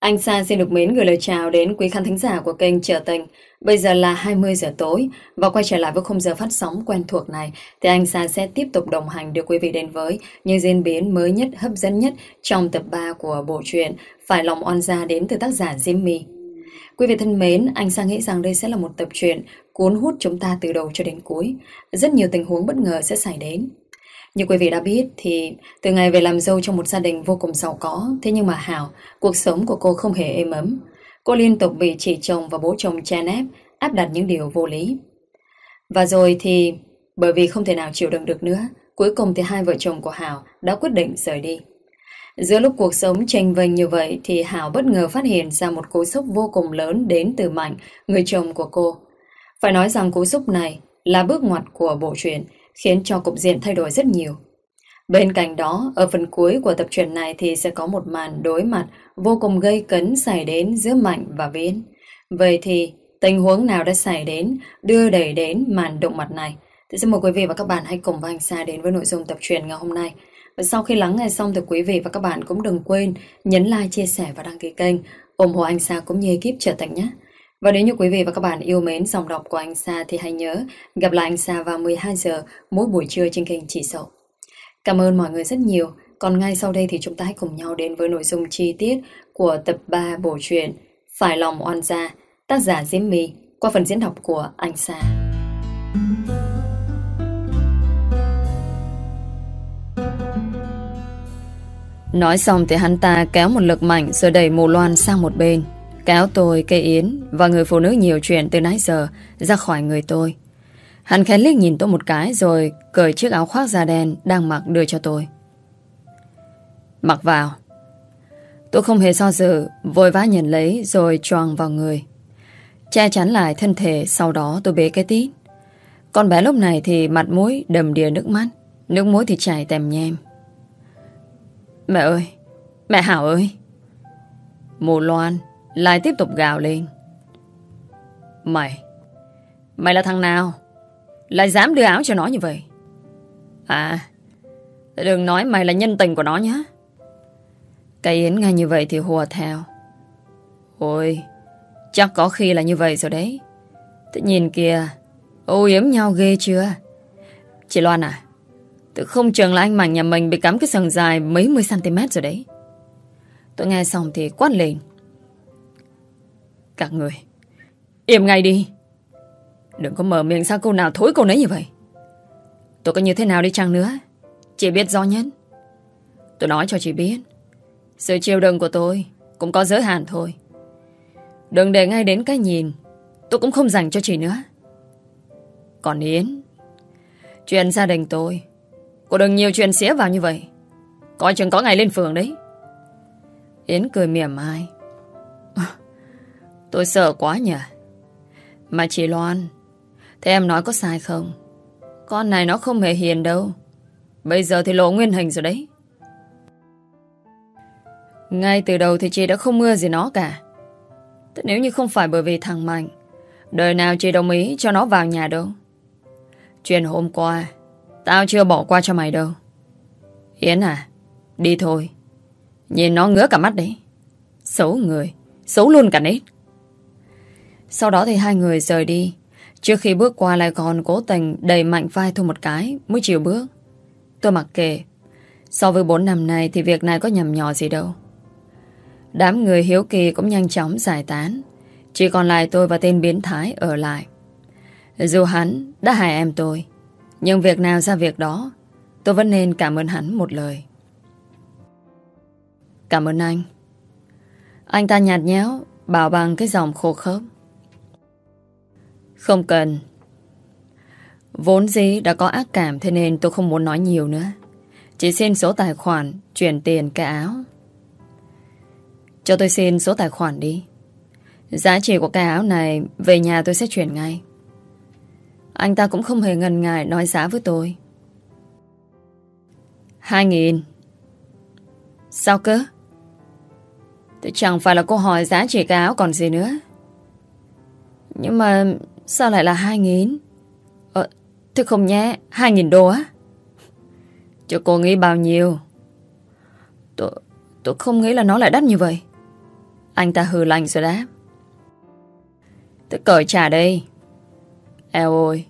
Anh Sa xin được mến gửi lời chào đến quý khán thính giả của kênh Trở Tình. Bây giờ là 20 giờ tối và quay trở lại với khung giờ phát sóng quen thuộc này thì anh Sa sẽ tiếp tục đồng hành đưa quý vị đến với những diễn biến mới nhất, hấp dẫn nhất trong tập 3 của bộ truyện Phải lòng oan gia đến từ tác giả Jimmy. Quý vị thân mến, anh Sa nghĩ rằng đây sẽ là một tập truyện cuốn hút chúng ta từ đầu cho đến cuối. Rất nhiều tình huống bất ngờ sẽ xảy đến. Như quý vị đã biết thì từ ngày về làm dâu trong một gia đình vô cùng giàu có, thế nhưng mà Hảo, cuộc sống của cô không hề êm ấm. Cô liên tục bị chị chồng và bố chồng chen ép, áp đặt những điều vô lý. Và rồi thì bởi vì không thể nào chịu đựng được nữa, cuối cùng thì hai vợ chồng của Hảo đã quyết định rời đi. Giữa lúc cuộc sống tranh vênh như vậy thì Hảo bất ngờ phát hiện ra một cú sốc vô cùng lớn đến từ Mạnh, người chồng của cô. Phải nói rằng cú sốc này là bước ngoặt của bộ truyện, khiến cho cục diện thay đổi rất nhiều. Bên cạnh đó, ở phần cuối của tập truyện này thì sẽ có một màn đối mặt vô cùng gây cấn xảy đến giữa Mạnh và Viễn. Vậy thì, tình huống nào đã xảy đến, đưa đẩy đến màn động mặt này? Thì xin mời quý vị và các bạn hãy cùng với anh Sa đến với nội dung tập truyện ngày hôm nay. Và sau khi lắng nghe xong thì quý vị và các bạn cũng đừng quên nhấn like, chia sẻ và đăng ký kênh, ủng hộ anh Sa cũng như ekip trở thành nhé. Và nếu như quý vị và các bạn yêu mến dòng đọc của anh Sa thì hãy nhớ gặp lại anh Sa vào 12 giờ mỗi buổi trưa trên kênh Chỉ Sậu. Cảm ơn mọi người rất nhiều. Còn ngay sau đây thì chúng ta hãy cùng nhau đến với nội dung chi tiết của tập 3 bộ truyện Phải lòng oan gia, tác giả Diễm My qua phần diễn đọc của anh Sa. Nói xong thì hắn ta kéo một lực mạnh rồi đẩy mù loan sang một bên. Kéo tôi, cây yến và người phụ nữ nhiều chuyện từ nãy giờ ra khỏi người tôi. Hắn khẽ liếc nhìn tôi một cái rồi cởi chiếc áo khoác da đen đang mặc đưa cho tôi. Mặc vào. Tôi không hề so dự, vội vã nhận lấy rồi choàng vào người. Che chắn lại thân thể, sau đó tôi bế cái tít. Con bé lúc này thì mặt mũi đầm đìa nước mắt, nước mũi thì chảy tèm nhem. Mẹ ơi, mẹ Hảo ơi. Mù Loan lại tiếp tục gào lên. Mày, mày là thằng nào? Lại dám đưa áo cho nó như vậy? À Đừng nói mày là nhân tình của nó nhé. Cây Yến nghe như vậy thì hùa theo. Ôi Chắc có khi là như vậy rồi đấy. Tự nhìn kìa Ô yếm nhau ghê chưa? Chị Loan à Tự không chừng là anh Mảnh nhà mình bị cắm cái sừng dài mấy mươi cm rồi đấy. Tôi nghe xong thì quát lên. Các người. Im ngay đi. Đừng có mở miệng sang câu nào thối câu nấy như vậy. Tôi có như thế nào đi chăng nữa? Chị biết do nhất. Tôi nói cho chị biết. Sự chiều đựng của tôi Cũng có giới hạn thôi. Đừng để ngay đến cái nhìn. Tôi cũng không dành cho chị nữa. Còn Yến, Chuyện gia đình tôi, Cô đừng nhiều chuyện xía vào như vậy. Coi chừng có ngày lên phường đấy. Yến cười mỉa mai. Tôi sợ quá nhỉ Mà chị Loan Thế em nói có sai không? Con này nó không hề hiền đâu. Bây giờ thì lộ nguyên hình rồi đấy. Ngay từ đầu thì chị đã không mưa gì nó cả. Thế nếu như không phải bởi vì thằng Mạnh, đời nào chị đồng ý cho nó vào nhà đâu. Chuyện hôm qua, tao chưa bỏ qua cho mày đâu. Yến à, đi thôi. Nhìn nó ngứa cả mắt đấy. Xấu người, xấu luôn cả nết. Sau đó thì hai người rời đi. Trước khi bước qua lại còn cố tình đẩy mạnh vai thôi một cái mới chịu bước. Tôi mặc kệ. So với 4 năm này thì việc này có nhầm nhỏ gì đâu. Đám người hiếu kỳ cũng nhanh chóng giải tán. Chỉ còn lại tôi và tên biến thái ở lại. Dù hắn đã hại em tôi, nhưng việc nào ra việc đó, tôi vẫn nên cảm ơn hắn một lời. Cảm ơn anh. Anh ta nhạt nhẽo, bảo bằng cái giọng khô khớp. Không cần. Vốn dĩ đã có ác cảm thế nên tôi không muốn nói nhiều nữa. Chỉ xin số tài khoản, chuyển tiền cái áo. Cho tôi xin số tài khoản đi. Giá trị của cái áo này về nhà tôi sẽ chuyển ngay. Anh ta cũng không hề ngần ngại nói giá với tôi. Hai nghìn. Sao cơ? Thì chẳng phải là cô hỏi giá trị cái áo còn gì nữa. Nhưng mà Sao lại là 2.000? Ờ, thế không nhé, 2.000 đô á? Cho cô nghĩ bao nhiêu? Tôi, tôi không nghĩ là nó lại đắt như vậy. Anh ta hừ lạnh rồi đáp. Tôi cởi trả đây. Eo ôi,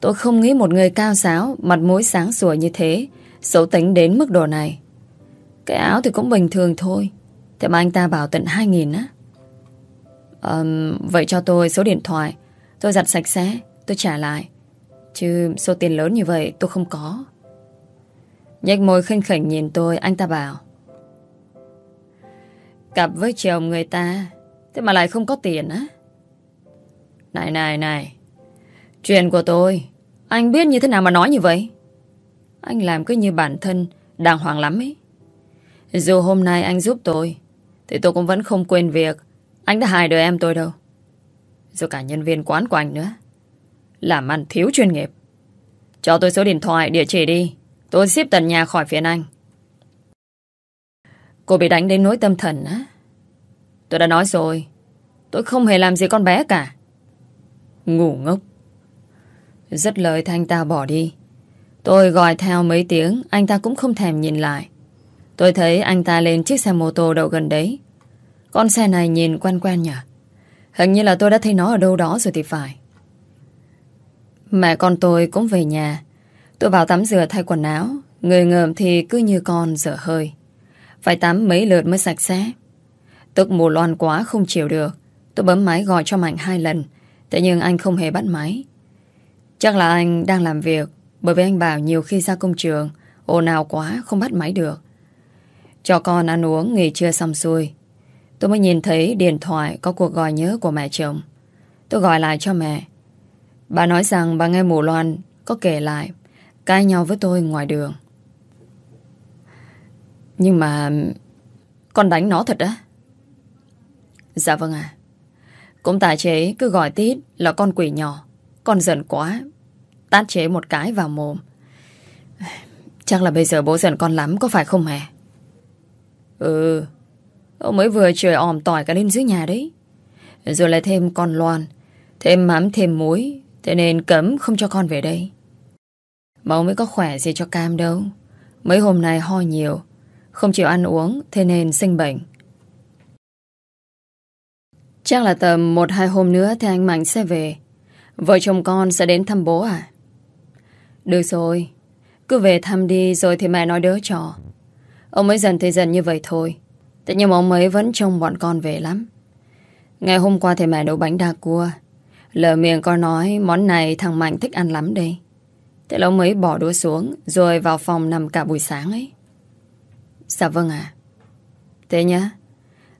tôi không nghĩ một người cao giáo, mặt mũi sáng sủa như thế, xấu tính đến mức độ này. Cái áo thì cũng bình thường thôi. Thế mà anh ta bảo tận 2.000 á. Um, vậy cho tôi số điện thoại. Tôi giặt sạch sẽ, tôi trả lại. Chứ số tiền lớn như vậy tôi không có. Nhách môi khinh khỉnh nhìn tôi, anh ta bảo. Cặp với chồng người ta, thế mà lại không có tiền á. Này này này, chuyện của tôi, anh biết như thế nào mà nói như vậy? Anh làm cứ như bản thân đàng hoàng lắm ấy. Dù hôm nay anh giúp tôi, thì tôi cũng vẫn không quên việc anh đã hại đời em tôi đâu rồi cả nhân viên quán của anh nữa. Làm ăn thiếu chuyên nghiệp. Cho tôi số điện thoại, địa chỉ đi. Tôi ship tận nhà khỏi phiền anh. Cô bị đánh đến nỗi tâm thần á. Tôi đã nói rồi. Tôi không hề làm gì con bé cả. Ngủ ngốc. Rất lời thì anh ta bỏ đi. Tôi gọi theo mấy tiếng, anh ta cũng không thèm nhìn lại. Tôi thấy anh ta lên chiếc xe mô tô đậu gần đấy. Con xe này nhìn quen quen nhỉ? Hình như là tôi đã thấy nó ở đâu đó rồi thì phải. Mẹ con tôi cũng về nhà. Tôi vào tắm rửa thay quần áo. Người ngợm thì cứ như con dở hơi. Phải tắm mấy lượt mới sạch sẽ. Tức mù loan quá không chịu được. Tôi bấm máy gọi cho Mạnh hai lần. Thế nhưng anh không hề bắt máy. Chắc là anh đang làm việc. Bởi vì anh bảo nhiều khi ra công trường, ồn ào quá, không bắt máy được. Cho con ăn uống, nghỉ trưa xong xuôi. Tôi mới nhìn thấy điện thoại có cuộc gọi nhớ của mẹ chồng. Tôi gọi lại cho mẹ. Bà nói rằng bà nghe mù loan, có kể lại, cãi nhau với tôi ngoài đường. Nhưng mà con đánh nó thật á? Dạ vâng ạ. Cũng tại chế cứ gọi tít là con quỷ nhỏ. Con giận quá. Tát chế một cái vào mồm. Chắc là bây giờ bố giận con lắm, có phải không mẹ? Ừ. Ông mới vừa trời òm tỏi cả lên dưới nhà đấy. Rồi lại thêm con loan. Thêm mắm, thêm muối. Thế nên cấm không cho con về đây. Mà ông mới có khỏe gì cho cam đâu. Mấy hôm nay ho nhiều. Không chịu ăn uống, Thế nên sinh bệnh Chắc là tầm một hai hôm nữa Thì anh Mạnh sẽ về Vợ chồng con sẽ đến thăm bố à Được rồi, Cứ về thăm đi rồi thì mẹ nói đỡ cho Ông mới dần thì dần như vậy thôi Thế nhưng mà ông ấy vẫn trông bọn con về lắm Ngày hôm qua thì mẹ nấu bánh đa cua Lờ miệng con nói Món này thằng Mạnh thích ăn lắm đây Thế là ông ấy bỏ đũa xuống Rồi vào phòng nằm cả buổi sáng ấy Dạ vâng ạ. Thế nhá.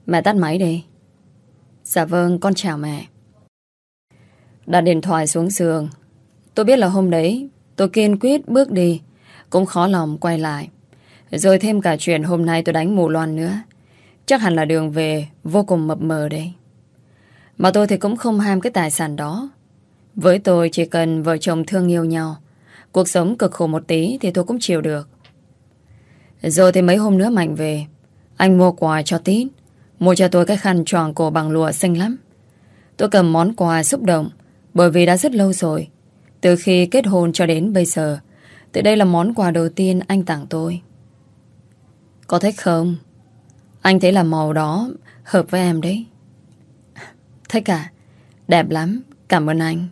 Mẹ tắt máy đi. Dạ vâng, con chào mẹ. Đặt điện thoại xuống giường. Tôi biết là hôm đấy tôi kiên quyết bước đi. Cũng khó lòng quay lại. Rồi thêm cả chuyện hôm nay tôi đánh mù loan nữa. Chắc hẳn là đường về vô cùng mập mờ đấy Mà tôi thì cũng không ham cái tài sản đó. Với tôi chỉ cần vợ chồng thương yêu nhau. Cuộc sống cực khổ một tí thì tôi cũng chịu được. Rồi thì mấy hôm nữa Mạnh về, Anh mua quà cho Tít Mua cho tôi cái khăn tròn cổ bằng lụa xinh lắm Tôi cầm món quà xúc động, Bởi vì đã rất lâu rồi Từ khi kết hôn cho đến bây giờ Từ đây là món quà đầu tiên anh tặng tôi Có thích không? Anh thấy là màu đó Hợp với em đấy. Thích cả Đẹp lắm. Cảm ơn anh.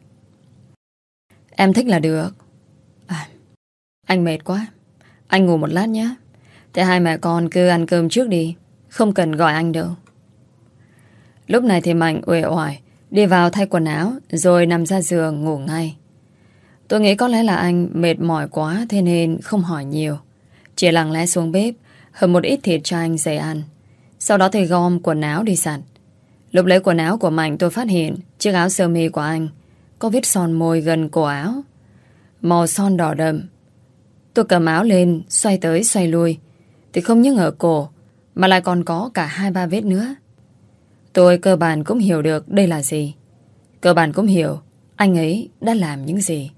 Em thích là được. À, Anh mệt quá. Anh ngủ một lát nhé Thế hai mẹ con cứ ăn cơm trước đi. Không cần gọi anh đâu. Lúc này thì Mạnh uể oải Đi vào thay quần áo Rồi nằm ra giường ngủ ngay. Tôi nghĩ có lẽ là anh mệt mỏi quá Thế nên không hỏi nhiều. Chỉ lặng lẽ xuống bếp Hầm một ít thịt cho anh dậy ăn. Sau đó thì gom quần áo đi sẵn Lúc lấy quần áo của Mạnh, tôi phát hiện Chiếc áo sơ mi của anh Có vết son môi gần cổ áo. Màu son đỏ đậm. Tôi cầm áo lên, Xoay tới xoay lui. Thì không những ở cổ, Mà lại còn có cả hai ba vết nữa. Tôi cơ bản cũng hiểu được đây là gì. Cơ bản cũng hiểu Anh ấy đã làm những gì.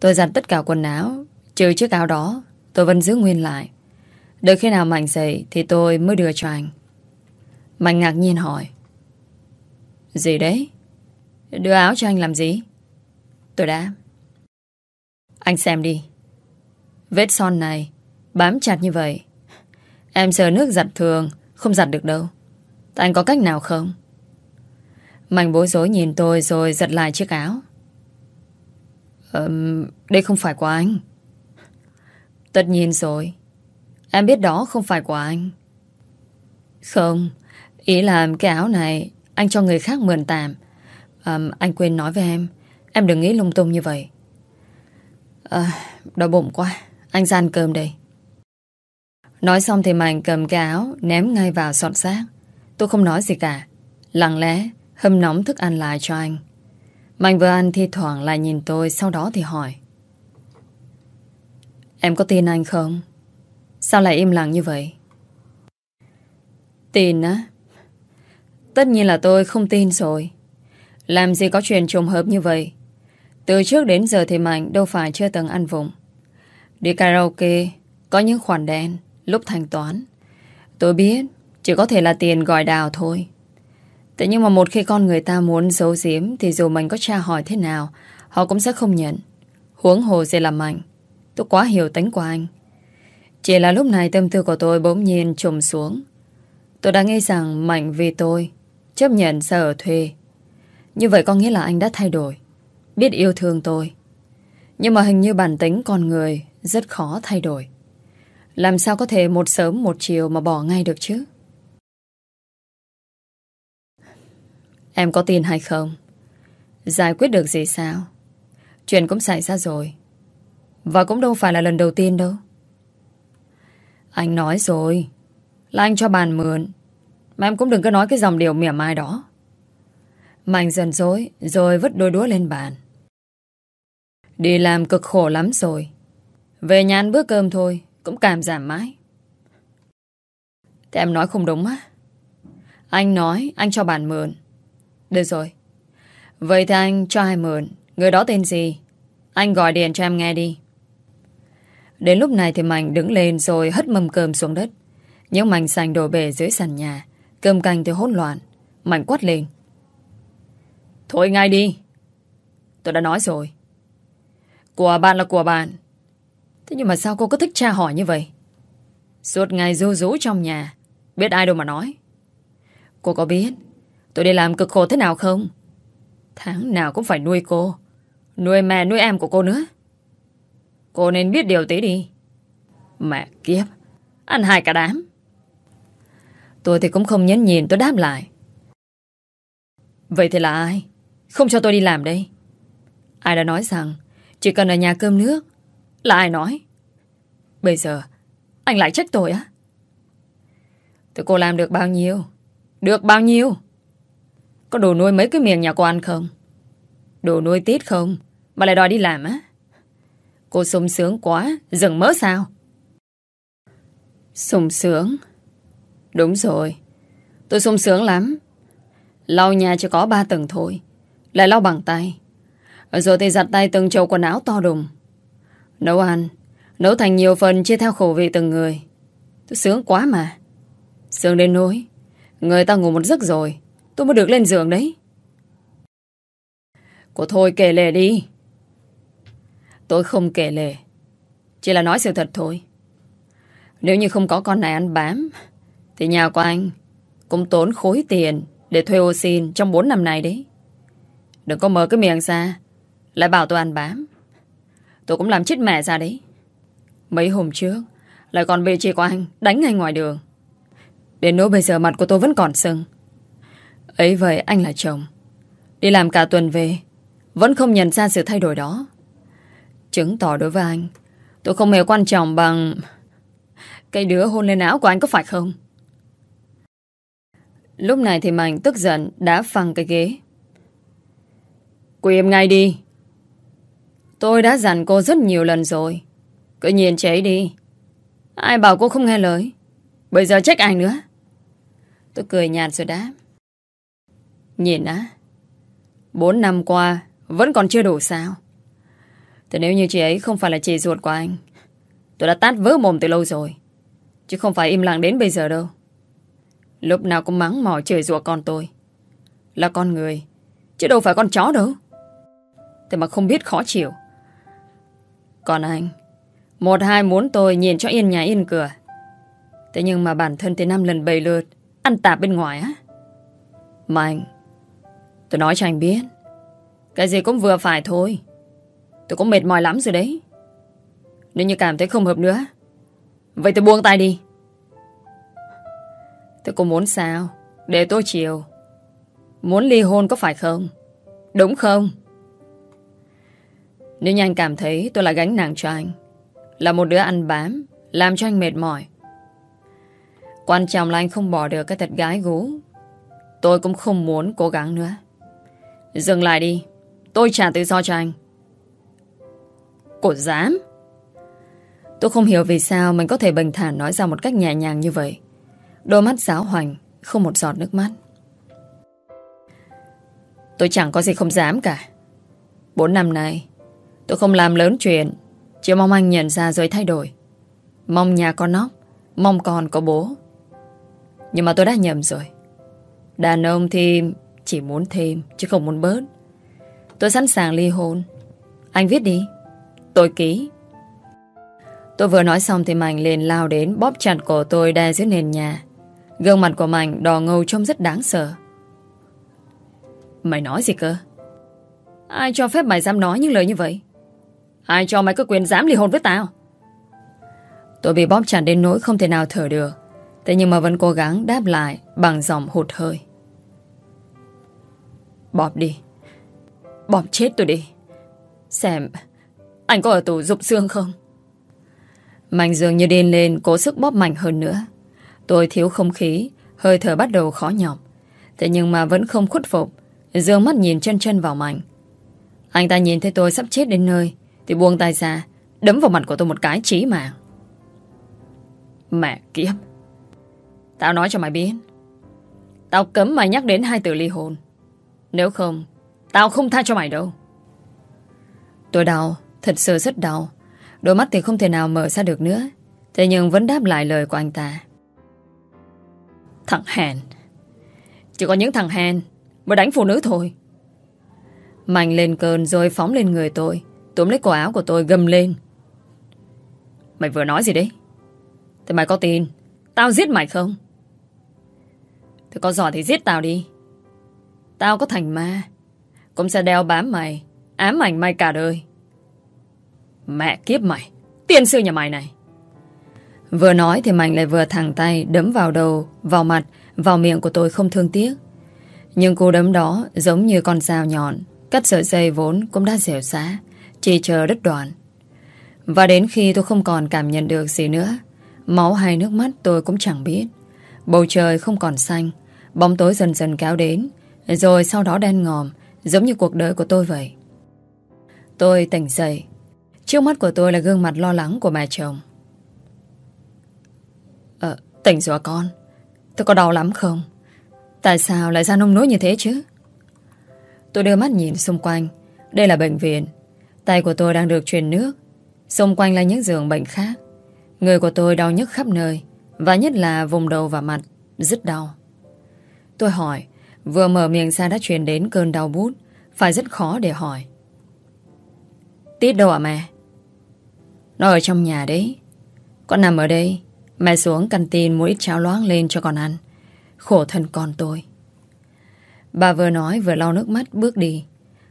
Tôi giặt tất cả quần áo, Trừ chiếc áo đó, Tôi vẫn giữ nguyên lại. Đợi khi nào Mạnh dậy Thì tôi mới đưa cho anh Mạnh ngạc nhiên hỏi Gì đấy Đưa áo cho anh làm gì Tôi đã Anh xem đi Vết son này Bám chặt như vậy Em sợ nước giặt thường Không giặt được đâu anh có cách nào không? Mạnh bối rối nhìn tôi rồi giật lại chiếc áo. Um, đây không phải của anh. Tất nhiên rồi. Em biết đó không phải của anh. Không, ý là cái áo này anh cho người khác mượn tạm. à, anh quên nói với em. Em đừng nghĩ lung tung như vậy. Ờ, à, Đói bụng quá. Anh ra ăn cơm đây. Nói xong thì Mạnh cầm cái áo ném ngay vào sọt xác. Tôi không nói gì cả. Lặng lẽ hâm nóng thức ăn lại cho anh. Mạnh vừa ăn thi thoảng lại nhìn tôi Sau đó thì hỏi Em có tin anh không? Sao lại im lặng như vậy? Tin á? Tất nhiên là tôi không tin rồi Làm gì có chuyện trùng hợp như vậy Từ trước đến giờ thì Mạnh Đâu phải chưa từng ăn vùng Đi karaoke Có những khoản đen Lúc thanh toán Tôi biết Chỉ có thể là tiền gọi đào thôi Thế nhưng mà một khi con người ta muốn giấu giếm thì dù mình có tra hỏi thế nào, họ cũng sẽ không nhận. Huống hồ gì là mạnh. Tôi quá hiểu tính của anh. Chỉ là lúc này tâm tư của tôi bỗng nhiên trùm xuống. Tôi đã nghĩ rằng Mạnh vì tôi chấp nhận sẽ ở thuê. Như vậy có nghĩa là anh đã thay đổi. Biết yêu thương tôi. Nhưng mà hình như bản tính con người rất khó thay đổi. Làm sao có thể một sớm một chiều mà bỏ ngay được chứ? Em có tin hay không? Giải quyết được gì sao? Chuyện cũng xảy ra rồi. Và cũng đâu phải là lần đầu tiên đâu. Anh nói rồi. Là anh cho bàn mượn. Mà em cũng đừng có nói cái dòng điều mỉa mai đó. Mạnh dần dối rồi vứt đôi đũa lên bàn. Đi làm cực khổ lắm rồi. Về nhà ăn bữa cơm thôi, cũng cảm giảm mãi. Thế em nói không đúng á. Anh nói anh cho bàn mượn. Được rồi. Vậy thì anh cho ai mượn. Người đó tên gì? Anh gọi điện cho em nghe đi. Đến lúc này thì Mạnh đứng lên rồi hất mâm cơm xuống đất. Những mảnh xanh đổ bể dưới sàn nhà. Cơm canh thì hỗn loạn. Mạnh quát lên. Thôi ngay đi. Tôi đã nói rồi. Của bạn là của bạn. Thế nhưng mà sao cô cứ thích tra hỏi như vậy? Suốt ngày ru rú trong nhà. Biết ai đâu mà nói. Cô có biết Tôi đi làm cực khổ thế nào không? Tháng nào cũng phải nuôi cô. Nuôi mẹ nuôi em của cô nữa. Cô nên biết điều tí đi. Mẹ kiếp. Ăn hai cả đám. Tôi thì cũng không nhấn nhìn tôi đáp lại. Vậy thì là ai? Không cho tôi đi làm đây. Ai đã nói rằng chỉ cần ở nhà cơm nước là ai nói? Bây giờ, anh lại trách tôi á? Tụi cô làm được bao nhiêu? Được bao nhiêu? Có đồ nuôi mấy cái miệng nhà cô ăn không? Đồ nuôi tít không? Mà lại đòi đi làm á? Cô sung sướng quá, dừng mớ sao? Sung sướng? Đúng rồi. Tôi sung sướng lắm. Lau nhà chỉ có ba tầng thôi. Lại lau bằng tay. Rồi thì giặt tay từng chầu quần áo to đùng. Nấu ăn. Nấu thành nhiều phần chia theo khẩu vị từng người. Tôi sướng quá mà. Sướng đến nỗi. Người ta ngủ một giấc rồi. Tôi mới được lên giường đấy. Cô thôi kể lệ đi. Tôi không kể lể. Chỉ là nói sự thật thôi. Nếu như không có con này ăn bám, thì nhà của anh cũng tốn khối tiền để thuê ô xin trong 4 năm này đấy. Đừng có mở cái miệng ra, lại bảo tôi ăn bám. Tôi cũng làm chết mẹ ra đấy. Mấy hôm trước, lại còn bị chị của anh đánh ngay ngoài đường. Đến nỗi bây giờ mặt của tôi vẫn còn sưng. Ấy vậy anh là chồng Đi làm cả tuần về Vẫn không nhận ra sự thay đổi đó Chứng tỏ đối với anh. Tôi không hề quan trọng bằng Cái đứa hôn lên áo của anh có phải không? Lúc này thì Mạnh tức giận Đã phăng cái ghế. Quỳ em ngay đi. Tôi đã dặn cô rất nhiều lần rồi. Cứ nhìn chế đi. Ai bảo cô không nghe lời? Bây giờ trách ai nữa? Tôi cười nhạt rồi đáp. Nhìn á, Bốn năm qua Vẫn còn chưa đủ sao? Thế nếu như chị ấy không phải là chị ruột của anh Tôi đã tát vỡ mồm từ lâu rồi Chứ không phải im lặng đến bây giờ đâu. Lúc nào cũng mắng mỏ chửi rủa con tôi. Là con người Chứ đâu phải con chó đâu. Thế mà không biết khó chịu. Còn anh Một hai muốn tôi nhìn cho yên nhà yên cửa. Thế nhưng mà bản thân thì năm lần bầy lượt Ăn tạp bên ngoài á. Mà anh, tôi nói cho anh biết. Cái gì cũng vừa phải thôi. Tôi cũng mệt mỏi lắm rồi đấy. Nếu như cảm thấy không hợp nữa, vậy tôi buông tay đi. Tôi cũng muốn sao? Để tôi chiều. Muốn ly hôn có phải không? Đúng không? Nếu như anh cảm thấy tôi là gánh nặng cho anh Là một đứa ăn bám Làm cho anh mệt mỏi Quan trọng là anh không bỏ được cái thật gái gú Tôi cũng không muốn cố gắng nữa Dừng lại đi Tôi trả tự do cho anh Cô dám Tôi không hiểu vì sao mình có thể bình thản nói ra một cách nhẹ nhàng như vậy. Đôi mắt giáo hoành, Không một giọt nước mắt. Tôi chẳng có gì không dám cả. Bốn năm nay, Tôi không làm lớn chuyện, Chỉ mong anh nhận ra rồi thay đổi. Mong nhà có nóc, Mong con có bố. Nhưng mà tôi đã nhầm rồi. Đàn ông thì chỉ muốn thêm, Chứ không muốn bớt. Tôi sẵn sàng ly hôn. Anh viết đi. Tôi ký. Tôi vừa nói xong thì Mạnh liền lao đến Bóp chặt cổ tôi đè dưới nền nhà. Gương mặt của Mạnh đỏ ngầu trông rất đáng sợ. Mày nói gì cơ? Ai cho phép mày dám nói những lời như vậy? Ai cho mày có quyền dám ly hôn với tao? Tôi bị bóp chặt đến nỗi không thể nào thở được, Thế nhưng mà vẫn cố gắng đáp lại Bằng giọng hụt hơi. Bóp đi. Bóp chết tôi đi. Xem. Anh có ở tù dụng xương không? Mạnh dường như điên lên, Cố sức bóp mạnh hơn nữa. Tôi thiếu không khí, Hơi thở bắt đầu khó nhọc. Thế nhưng mà vẫn không khuất phục, Dương mắt nhìn chân chân vào mạnh. Anh ta nhìn thấy tôi sắp chết đến nơi, thì buông tay ra, Đấm vào mặt của tôi một cái chí mạng. Mẹ kiếp! Tao nói cho mày biết, Tao cấm mày nhắc đến hai từ ly hôn. Nếu không, Tao không tha cho mày đâu. Tôi đau. Thật sự rất đau. Đôi mắt thì không thể nào mở ra được nữa. Thế nhưng vẫn đáp lại lời của anh ta. Thằng hèn. Chỉ có những thằng hèn Mới đánh phụ nữ thôi. Mạnh lên cơn rồi phóng lên người tôi. Túm lấy cổ áo của tôi gầm lên. Mày vừa nói gì đấy? Thế mày có tin Tao giết mày không? Thế có giỏi thì giết tao đi. Tao có thành ma. Cũng sẽ đeo bám mày, Ám ảnh mày cả đời. Mẹ kiếp mày Tiên sư nhà mày này. Vừa nói thì Mạnh lại vừa thẳng tay Đấm vào đầu, vào mặt Vào miệng của tôi không thương tiếc. Nhưng cú đấm đó giống như con dao nhọn Cắt sợi dây vốn cũng đã dẻo xá chỉ chờ đứt đoạn. Và đến khi tôi không còn cảm nhận được gì nữa Máu hay nước mắt tôi cũng chẳng biết. Bầu trời không còn xanh Bóng tối dần dần kéo đến Rồi sau đó đen ngòm Giống như cuộc đời của tôi vậy. Tôi tỉnh dậy Trước mắt của tôi là gương mặt lo lắng của mẹ chồng. Ờ, tỉnh rồi con. Tôi có đau lắm không? Tại sao lại ra nông nỗi như thế chứ? Tôi đưa mắt nhìn xung quanh. Đây là bệnh viện. Tay của tôi đang được truyền nước. Xung quanh là những giường bệnh khác. Người của tôi đau nhức khắp nơi Và nhất là vùng đầu và mặt Rất đau. Tôi hỏi Vừa mở miệng ra đã truyền đến cơn đau bút Phải rất khó để hỏi. Tít đâu ạ mẹ? Nó ở trong nhà đấy Con nằm ở đây Mẹ xuống căn tin mua ít cháo loáng lên cho con ăn Khổ thân con tôi Bà vừa nói vừa lau nước mắt bước đi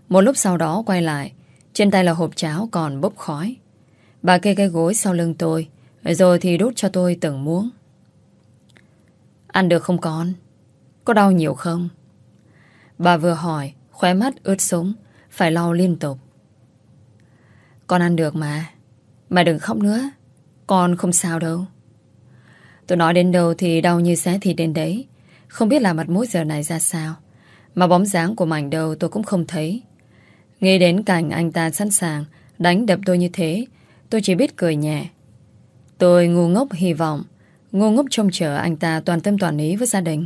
Một lúc sau đó quay lại trên tay là hộp cháo còn bốc khói. Bà kê cái gối sau lưng tôi, rồi thì đút cho tôi từng muỗng. Ăn được không con? Có đau nhiều không? Bà vừa hỏi, khóe mắt ướt súng, phải lau liên tục. Con ăn được mà. Mà đừng khóc nữa. Con không sao đâu. Tôi nói đến đâu thì đau như xé thịt đến đấy. Không biết là mặt mũi giờ này ra sao. Mà bóng dáng của mảnh đầu tôi cũng không thấy. Nghĩ đến cảnh anh ta sẵn sàng đánh đập tôi như thế, tôi chỉ biết cười nhẹ. Tôi ngu ngốc hy vọng, ngu ngốc trông chờ anh ta toàn tâm toàn ý với gia đình.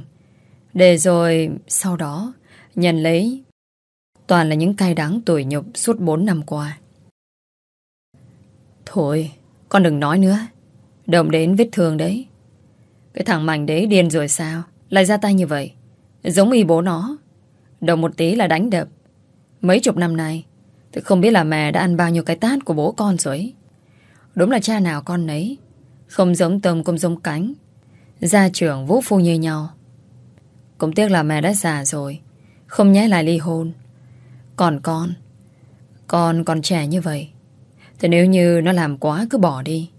Để rồi sau đó nhận lấy toàn là những cay đắng tuổi nhục suốt 4 năm qua. Thôi, con đừng nói nữa. Động đến vết thương đấy. Cái thằng mảnh đấy điên rồi sao? Lại ra tay như vậy. Giống y bố nó. Động một tí là đánh đập. Mấy chục năm nay Tôi không biết là mẹ đã ăn bao nhiêu cái tát của bố con rồi Đúng là cha nào con nấy Không giống tôm cũng giống cánh Gia trưởng vũ phu như nhau Cũng tiếc là mẹ đã già rồi Không nhé lại ly hôn Còn con Con còn trẻ như vậy thế nếu như nó làm quá cứ bỏ đi.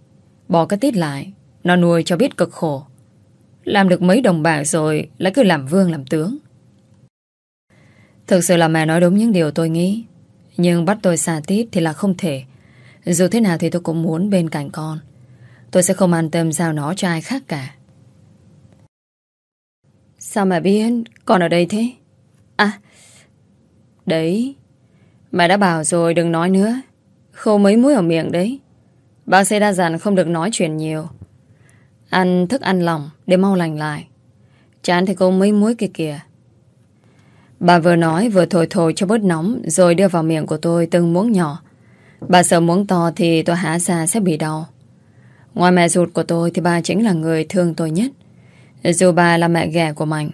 Bỏ cái tít lại Nó nuôi cho biết cực khổ. Làm được mấy đồng bạc rồi Lại cứ làm vương làm tướng. Thực sự là mẹ nói đúng những điều tôi nghĩ. Nhưng bắt tôi xa tít thì là không thể. Dù thế nào thì tôi cũng muốn bên cạnh con. Tôi sẽ không an tâm giao nó cho ai khác cả. Sao mà biết? Con ở đây thế? À, đấy, mẹ đã bảo rồi đừng nói nữa khâu mấy muối ở miệng đấy. Bác sĩ đã dặn không được nói chuyện nhiều. Ăn thức ăn lòng để mau lành lại. Chán thì cô mấy muối kia kìa. Bà vừa nói vừa thổi thổi cho bớt nóng rồi đưa vào miệng của tôi từng muỗng nhỏ. Bà sợ muỗng to thì tôi há ra sẽ bị đau. Ngoài mẹ ruột của tôi thì bà chính là người thương tôi nhất. Dù bà là mẹ ghẻ của mình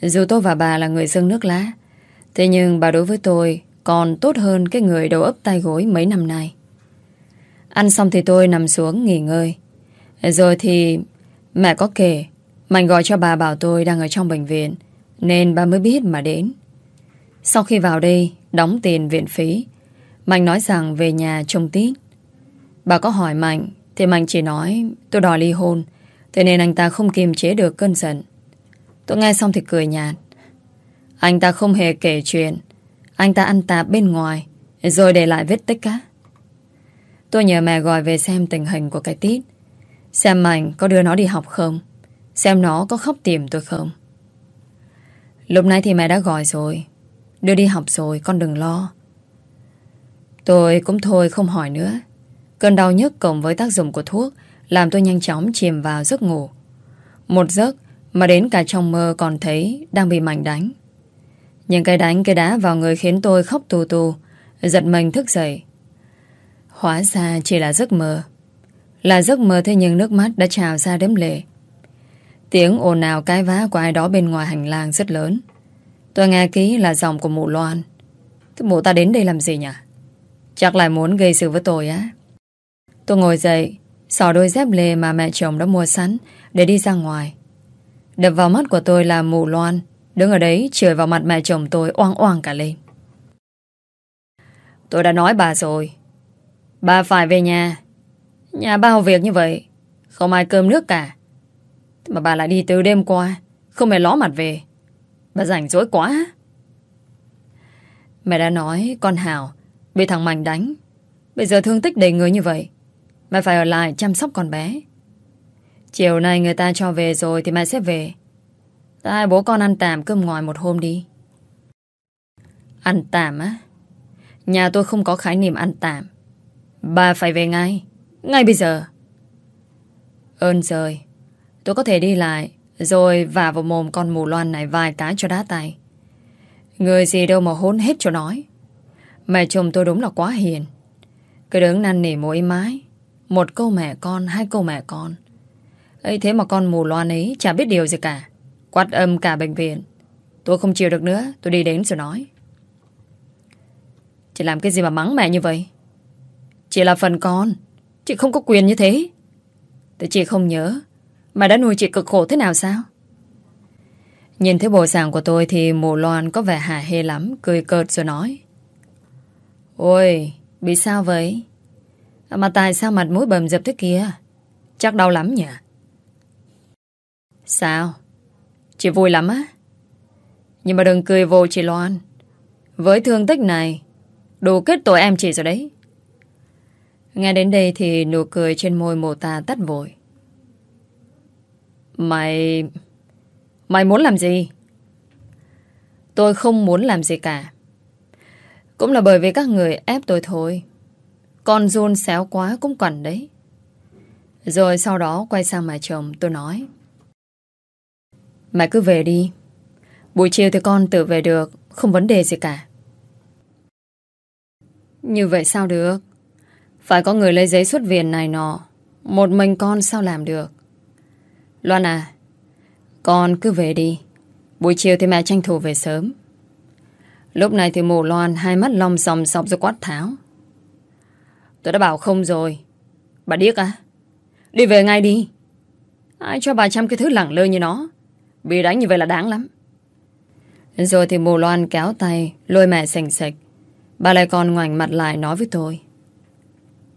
Dù tôi và bà là người dân nước lá, Thế nhưng bà đối với tôi còn tốt hơn cái người đầu ấp tay gối mấy năm nay. Ăn xong thì tôi nằm xuống nghỉ ngơi. Rồi thì Mẹ có kể Mạnh gọi cho bà bảo tôi đang ở trong bệnh viện, Nên bà mới biết mà đến. Sau khi vào đây, Đóng tiền viện phí, Mạnh nói rằng về nhà trông tít Bà có hỏi Mạnh, Thì Mạnh chỉ nói, tôi đòi ly hôn, Thế nên anh ta không kiềm chế được cơn giận. Tôi nghe xong thì cười nhạt. Anh ta không hề kể chuyện anh ta ăn tạp bên ngoài, Rồi để lại vết tích á. Tôi nhờ mẹ gọi về xem tình hình của cái tít. Xem Mạnh có đưa nó đi học không? Xem nó có khóc tìm tôi không? Lúc nãy thì mẹ đã gọi rồi. Đưa đi học rồi, con đừng lo. Tôi cũng thôi không hỏi nữa. Cơn đau nhức cộng với tác dụng của thuốc làm tôi nhanh chóng chìm vào giấc ngủ. Một giấc mà đến cả trong mơ còn thấy đang bị Mạnh đánh. Những cái đánh cái đá vào người khiến tôi khóc tù tù, giật mình thức dậy. Hóa ra chỉ là giấc mơ. Là giấc mơ thế nhưng nước mắt đã trào ra đếm lệ. Tiếng ồn ào cái vá của ai đó bên ngoài hành lang rất lớn. Tôi nghe kỹ là giọng của mụ Loan. Thế mụ ta đến đây làm gì nhỉ? Chắc lại muốn gây sự với tôi á. Tôi ngồi dậy, Xỏ đôi dép lê mà mẹ chồng đã mua sẵn Để đi ra ngoài Đập vào mắt của tôi là mụ loan Đứng ở đấy chửi vào mặt mẹ chồng tôi Oang oang cả lên. Tôi đã nói bà rồi. Bà phải về nhà. Nhà bao việc như vậy, Không ai cơm nước cả. Mà bà lại đi từ đêm qua, Không hề ló mặt về. Bà rảnh rỗi quá. Mẹ đã nói, con Hảo, Bị thằng Mạnh đánh. Bây giờ thương tích đầy người như vậy, Mẹ phải ở lại chăm sóc con bé. Chiều nay người ta cho về rồi Thì mẹ sẽ về. Hai bố con ăn tạm cơm ngoài một hôm đi. Ăn tạm á? Nhà tôi không có khái niệm ăn tạm. Bà phải về ngay Ngay bây giờ. Ơn trời Tôi có thể đi lại Rồi vả vào mồm con mù loan này vài cái cho đá tay. Người gì đâu mà hôn hết cho nói. Mẹ chồng tôi đúng là quá hiền. Cứ đứng năn nỉ mỗi mái một câu mẹ con, hai câu mẹ con. ấy thế mà con mù loan ấy chả biết điều gì cả. Quát âm cả bệnh viện. Tôi không chịu được nữa, tôi đi đến rồi nói. Chị làm cái gì mà mắng mẹ như vậy? Chị là phần con, chị không có quyền như thế tại chị không nhớ, mà đã nuôi chị cực khổ thế nào sao? Nhìn thấy bộ dạng của tôi thì mù loan có vẻ hả hê lắm, cười cợt rồi nói. Ôi, bị sao vậy? À, mà tại sao mặt mũi bầm dập thế kia Chắc đau lắm nhỉ Sao Chị vui lắm á Nhưng mà đừng cười vô chị Loan Với thương tích này, Đủ kết tội em chị rồi đấy Nghe đến đây thì nụ cười trên môi mồ ta tắt vội Mày... Mày muốn làm gì? Tôi không muốn làm gì cả Cũng là bởi vì các người ép tôi thôi con run xéo quá cũng quẩn đấy. Rồi sau đó quay sang mẹ chồng tôi nói. Mẹ cứ về đi. Buổi chiều thì con tự về được, không vấn đề gì cả. Như vậy sao được? Phải có người lấy giấy xuất viện này nọ. Một mình con sao làm được? Loan à, con cứ về đi. Buổi chiều thì mẹ tranh thủ về sớm. Lúc này thì mù Loan hai mắt long sòng sọc rồi quát tháo. Tôi đã bảo không rồi. Bà điếc à? Đi về ngay đi. Ai cho bà chăm cái thứ lẳng lơ như nó. Bị đánh như vậy là đáng lắm. Rồi thì mù loan kéo tay, Lôi mẹ sành sạch. Bà lại còn ngoảnh mặt lại nói với tôi.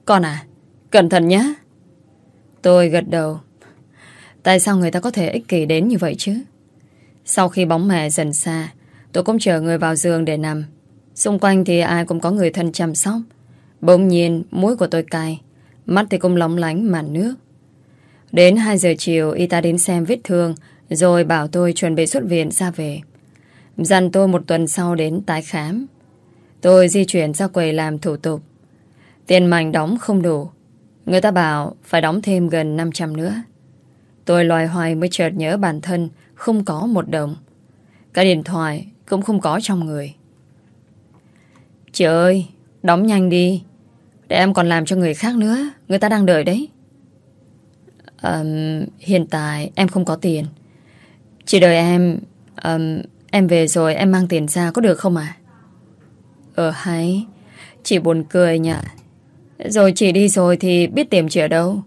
Con à Cẩn thận nhé. Tôi gật đầu. Tại sao người ta có thể ích kỷ đến như vậy chứ? Sau khi bóng mẹ dần xa, Tôi cũng chờ người vào giường để nằm. Xung quanh thì ai cũng có người thân chăm sóc. Bỗng nhiên, mũi của tôi cay, Mắt thì cũng lóng lánh màn nước. Đến 2 giờ chiều, Y ta đến xem vết thương rồi bảo tôi chuẩn bị xuất viện ra về. Dặn tôi một tuần sau đến tái khám. Tôi di chuyển ra quầy làm thủ tục. Tiền mảnh đóng không đủ. Người ta bảo phải đóng thêm gần 500 nữa. Tôi loài hoài mới chợt nhớ bản thân Không có một đồng. Cả điện thoại cũng không có trong người. Chị ơi Đóng nhanh đi. Để em còn làm cho người khác nữa. Người ta đang đợi đấy. Um, Hiện tại em không có tiền. Chị đợi em um, Em về rồi em mang tiền ra có được không à Ờ hay. Chị buồn cười nhỉ. Rồi chị đi rồi thì biết tìm chị ở đâu.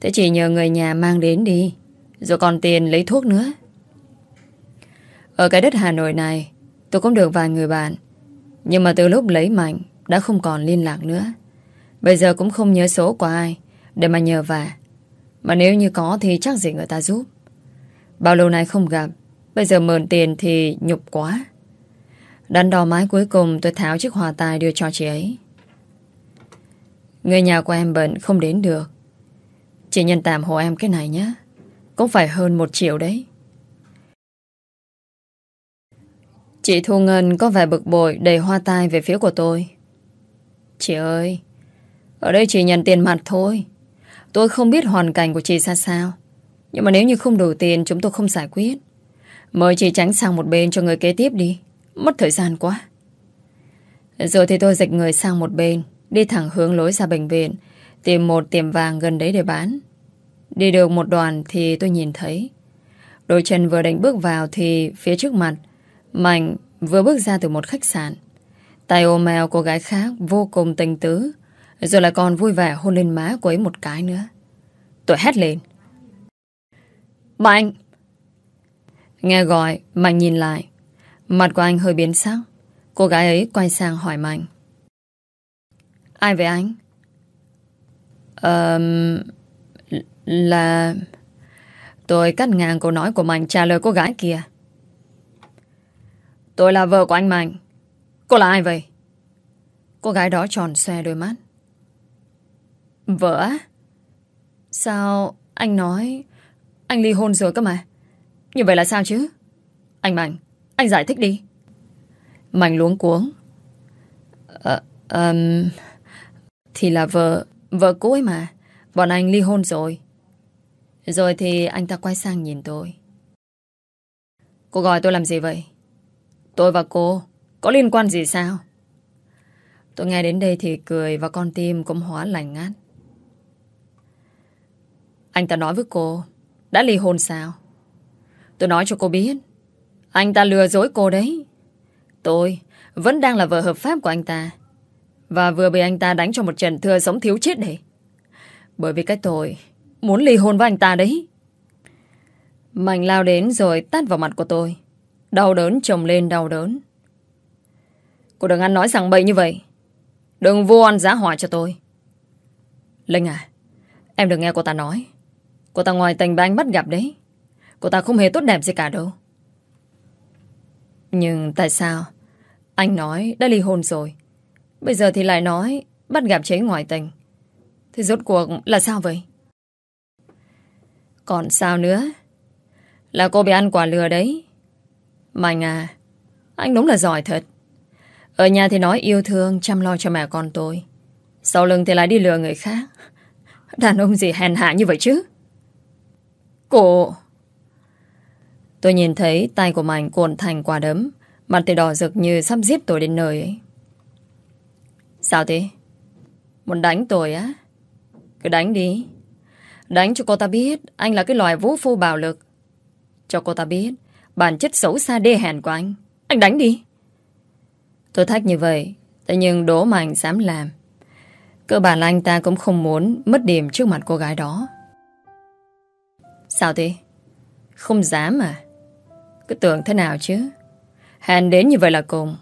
Thế chị nhờ người nhà mang đến đi. Rồi còn tiền lấy thuốc nữa. Ở cái đất Hà Nội này Tôi cũng được vài người bạn. Nhưng mà từ lúc lấy mạnh Đã không còn liên lạc nữa. Bây giờ cũng không nhớ số của ai Để mà nhờ vả. Mà nếu như có thì chắc gì người ta giúp. Bao lâu nay không gặp Bây giờ mượn tiền thì nhục quá Đắn đo mái cuối cùng tôi tháo chiếc hòa tài đưa cho chị ấy Người nhà của em bận không đến được Chị nhân tạm hộ em cái này nhé Cũng phải hơn một triệu đấy Chị Thu Ngân có vẻ bực bội đầy hoa tai về phía của tôi. Chị ơi, ở đây chị nhận tiền mặt thôi. Tôi không biết hoàn cảnh của chị ra sao. Nhưng mà nếu như không đủ tiền chúng tôi không giải quyết. Mời chị tránh sang một bên cho người kế tiếp đi. Mất thời gian quá. Rồi thì tôi dịch người sang một bên, đi thẳng hướng lối ra bệnh viện, tìm một tiệm vàng gần đấy để bán. Đi được một đoàn thì tôi nhìn thấy. Đôi chân vừa đánh bước vào thì phía trước mặt Mạnh vừa bước ra từ một khách sạn. Tay ôm mèo cô gái khác vô cùng tình tứ. Rồi lại còn vui vẻ hôn lên má cô ấy một cái nữa. Tôi hét lên. Mạnh! Nghe gọi, Mạnh nhìn lại. Mặt của anh hơi biến sắc. Cô gái ấy quay sang hỏi Mạnh. Ai vậy anh? Ờ... là... Tôi cắt ngang câu nói của Mạnh trả lời cô gái kia. Tôi là vợ của anh Mạnh. Cô là ai vậy? Cô gái đó tròn xe đôi mắt. Vợ á? Sao anh nói anh ly hôn rồi cơ mà? Như vậy là sao chứ? Anh Mạnh, anh giải thích đi. Mạnh luống cuống. Ờ, um, thì là vợ, vợ cũ ấy mà. Bọn anh ly hôn rồi. Rồi thì anh ta quay sang nhìn tôi. Cô gọi tôi làm gì vậy? Tôi và cô có liên quan gì sao? Tôi nghe đến đây thì cười và con tim cũng hóa lành ngát. Anh ta nói với cô đã ly hôn sao? Tôi nói cho cô biết anh ta lừa dối cô đấy. Tôi vẫn đang là vợ hợp pháp của anh ta và vừa bị anh ta đánh cho một trận thừa sống thiếu chết đấy. Bởi vì cái tội muốn ly hôn với anh ta đấy. Mạnh lao đến rồi tát vào mặt của tôi. Đau đớn chồng lên đau đớn. Cô đừng ăn nói rằng bậy như vậy. Đừng vô ăn giá hỏa cho tôi. Linh à, em đừng nghe cô ta nói. Cô ta ngoài tình với anh bắt gặp đấy. Cô ta không hề tốt đẹp gì cả đâu. Nhưng tại sao anh nói đã ly hôn rồi. Bây giờ thì lại nói bắt gặp chế ngoài tình. Thì rốt cuộc là sao vậy? Còn sao nữa? Là cô bị ăn quả lừa đấy. Mạnh à, anh đúng là giỏi thật. Ở nhà thì nói yêu thương, chăm lo cho mẹ con tôi. Sau lưng thì lại đi lừa người khác. Đàn ông gì hèn hạ như vậy chứ? Cô... Tôi nhìn thấy tay của Mạnh cuộn thành quả đấm, mặt thì đỏ rực như sắp giết tôi đến nơi ấy. Sao thế? Muốn đánh tôi á? Cứ đánh đi. Đánh cho cô ta biết anh là cái loài vũ phu bạo lực. Cho cô ta biết Bản chất xấu xa đê hèn của anh Anh đánh đi Tôi thách như vậy Thế nhưng đố mà anh dám làm Cơ bản là anh ta cũng không muốn Mất điểm trước mặt cô gái đó Sao thế Không dám à Cứ tưởng thế nào chứ Hèn đến như vậy là cùng.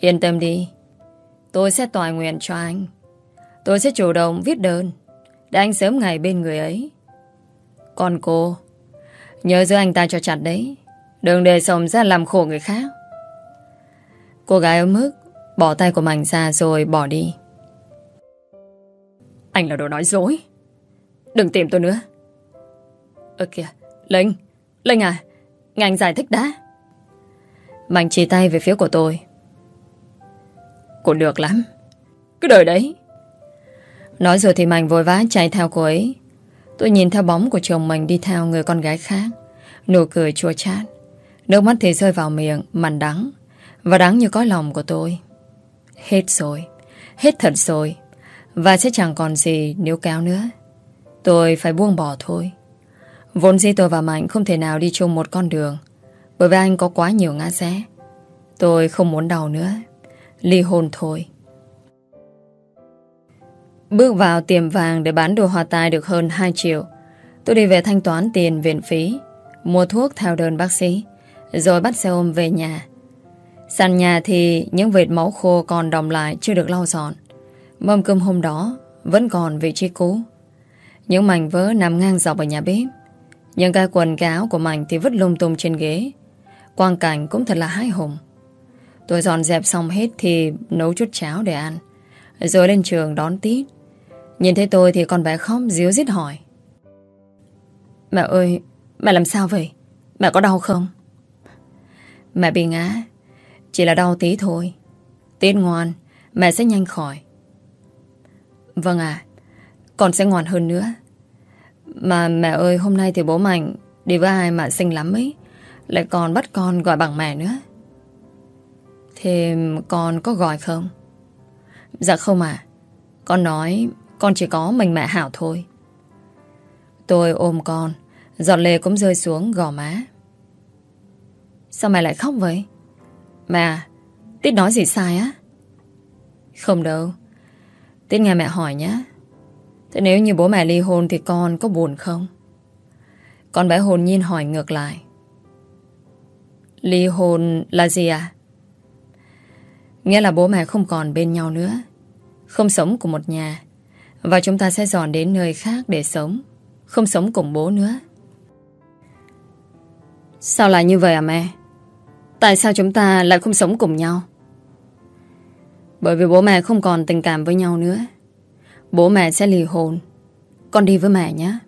Yên tâm đi. Tôi sẽ tòa nguyện cho anh. Tôi sẽ chủ động viết đơn để anh sớm ngày bên người ấy. Còn cô, nhớ giữ anh ta cho chặt đấy. Đừng để sống ra làm khổ người khác. Cô gái ấm ức bỏ tay của mảnh ra rồi bỏ đi. Anh là đồ nói dối. Đừng tìm tôi nữa. Ơ kìa, Linh, Linh à, ngành giải thích đã. Mạnh chỉ tay về phía của tôi. Cô được lắm. Cứ đợi đấy. Nói rồi thì Mạnh vội vã chạy theo cô ấy. Tôi nhìn theo bóng của chồng mình đi theo người con gái khác. Nụ cười chua chát. Nước mắt thì rơi vào miệng, mặn đắng. Và đắng như cõi lòng của tôi. Hết rồi. Hết thật rồi. Và sẽ chẳng còn gì nếu kéo nữa. Tôi phải buông bỏ thôi. Vốn dĩ tôi và Mạnh không thể nào đi chung một con đường. Bởi vì anh có quá nhiều ngã rẽ. Tôi không muốn đau nữa. Ly hôn thôi. Bước vào tiệm vàng để bán đồ hoa tai được hơn 2 triệu. Tôi đi về thanh toán tiền viện phí, mua thuốc theo đơn bác sĩ, rồi bắt xe ôm về nhà. Sàn nhà thì những vệt máu khô còn đồng lại chưa được lau dọn. Mâm cơm hôm đó vẫn còn vị trí cũ. Những mảnh vỡ nằm ngang dọc ở nhà bếp. Những cái quần cái áo của mảnh thì vứt lung tung trên ghế. Quang cảnh cũng thật là hái hùng. Tôi dọn dẹp xong hết thì nấu chút cháo để ăn. Rồi lên trường đón tít. Nhìn thấy tôi thì con bé khóc díu dít hỏi. Mẹ ơi, mẹ làm sao vậy? Mẹ có đau không? Mẹ bị ngã. Chỉ là đau tí thôi. Tít ngoan, mẹ sẽ nhanh khỏi. Vâng ạ, con sẽ ngoan hơn nữa. Mà mẹ ơi, hôm nay thì bố Mạnh đi với ai mà xinh lắm ấy. Lại còn bắt con gọi bằng mẹ nữa. Thế con có gọi không? Dạ không à. Con nói con chỉ có mình mẹ Hảo thôi. Tôi ôm con, giọt lệ cũng rơi xuống gò má. Sao mẹ lại khóc vậy? Mẹ, à, Tít nói gì sai á? Không đâu. Tít nghe mẹ hỏi nhé. Thế nếu như bố mẹ ly hôn thì con có buồn không? Con bé hồn nhiên hỏi ngược lại. Ly hôn là gì à? Nghĩa là bố mẹ không còn bên nhau nữa. Không sống cùng một nhà. Và chúng ta sẽ dọn đến nơi khác để sống, Không sống cùng bố nữa Sao lại như vậy à mẹ Tại sao chúng ta lại không sống cùng nhau Bởi vì bố mẹ không còn tình cảm với nhau nữa Bố mẹ sẽ ly hôn Con đi với mẹ nhé.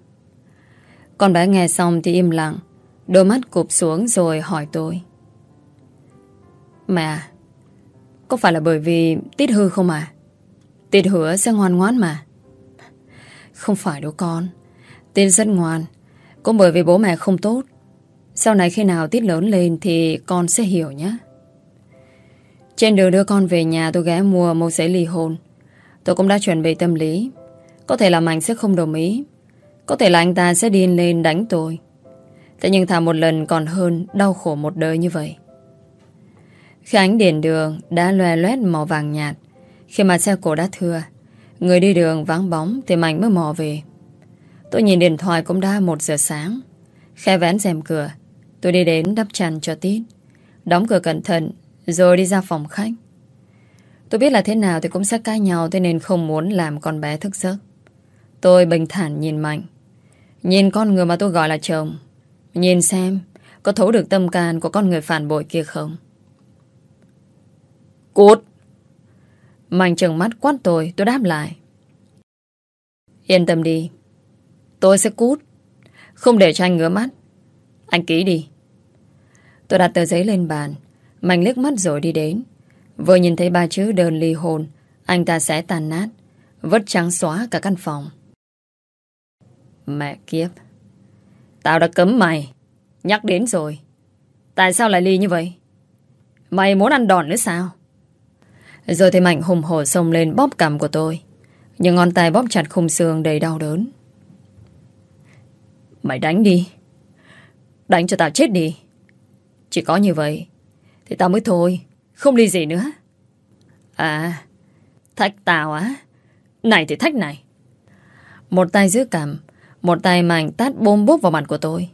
Con bé nghe xong thì im lặng, Đôi mắt cụp xuống rồi hỏi tôi. Mẹ, Có phải là bởi vì Tít hư không à Tít hứa sẽ ngoan ngoãn mà. Không phải đâu con. Tiết rất ngoan. Cũng bởi vì bố mẹ không tốt. Sau này khi nào Tiết lớn lên Thì con sẽ hiểu nhé. Trên đường đưa con về nhà, Tôi ghé mua một giấy ly hôn Tôi cũng đã chuẩn bị tâm lý. Có thể là Mạnh sẽ không đồng ý. Có thể là anh ta sẽ điên lên đánh tôi. Thế nhưng thà một lần còn hơn Đau khổ một đời như vậy. Khi ánh đèn đường Đã loe loét màu vàng nhạt, Khi mà xe cổ đã thưa, Người đi đường vắng bóng Thì Mạnh mới mò về. Tôi nhìn điện thoại cũng đã một giờ sáng. Khe vén rèm cửa, Tôi đi đến đắp chăn cho Tít. Đóng cửa cẩn thận, Rồi đi ra phòng khách. Tôi biết là thế nào thì cũng sẽ cãi nhau Thế nên không muốn làm con bé thức giấc Tôi bình thản nhìn Mạnh Nhìn con người mà tôi gọi là chồng Nhìn xem Có thấu được tâm can của con người phản bội kia không Cút Mạnh trừng mắt quát tôi, tôi đáp lại. Yên tâm đi. Tôi sẽ cút. Không để cho anh ngứa mắt. Anh ký đi. Tôi đặt tờ giấy lên bàn. Mạnh liếc mắt rồi đi đến. Vừa nhìn thấy ba chữ đơn ly hôn, anh ta sẽ tàn nát, vứt trắng xóa cả căn phòng. Mẹ kiếp. Tao đã cấm mày. Nhắc đến rồi. Tại sao lại ly như vậy? Mày muốn ăn đòn nữa sao? Rồi thì Mạnh hùng hổ xông lên bóp cằm của tôi. những ngón tay bóp chặt khung xương đầy đau đớn. Mày đánh đi. Đánh cho tao chết đi. Chỉ có như vậy thì tao mới thôi. Không ly gì nữa. À, thách tao á. Này thì thách này. Một tay giữ cằm, một tay Mạnh tát bôm bốp vào mặt của tôi.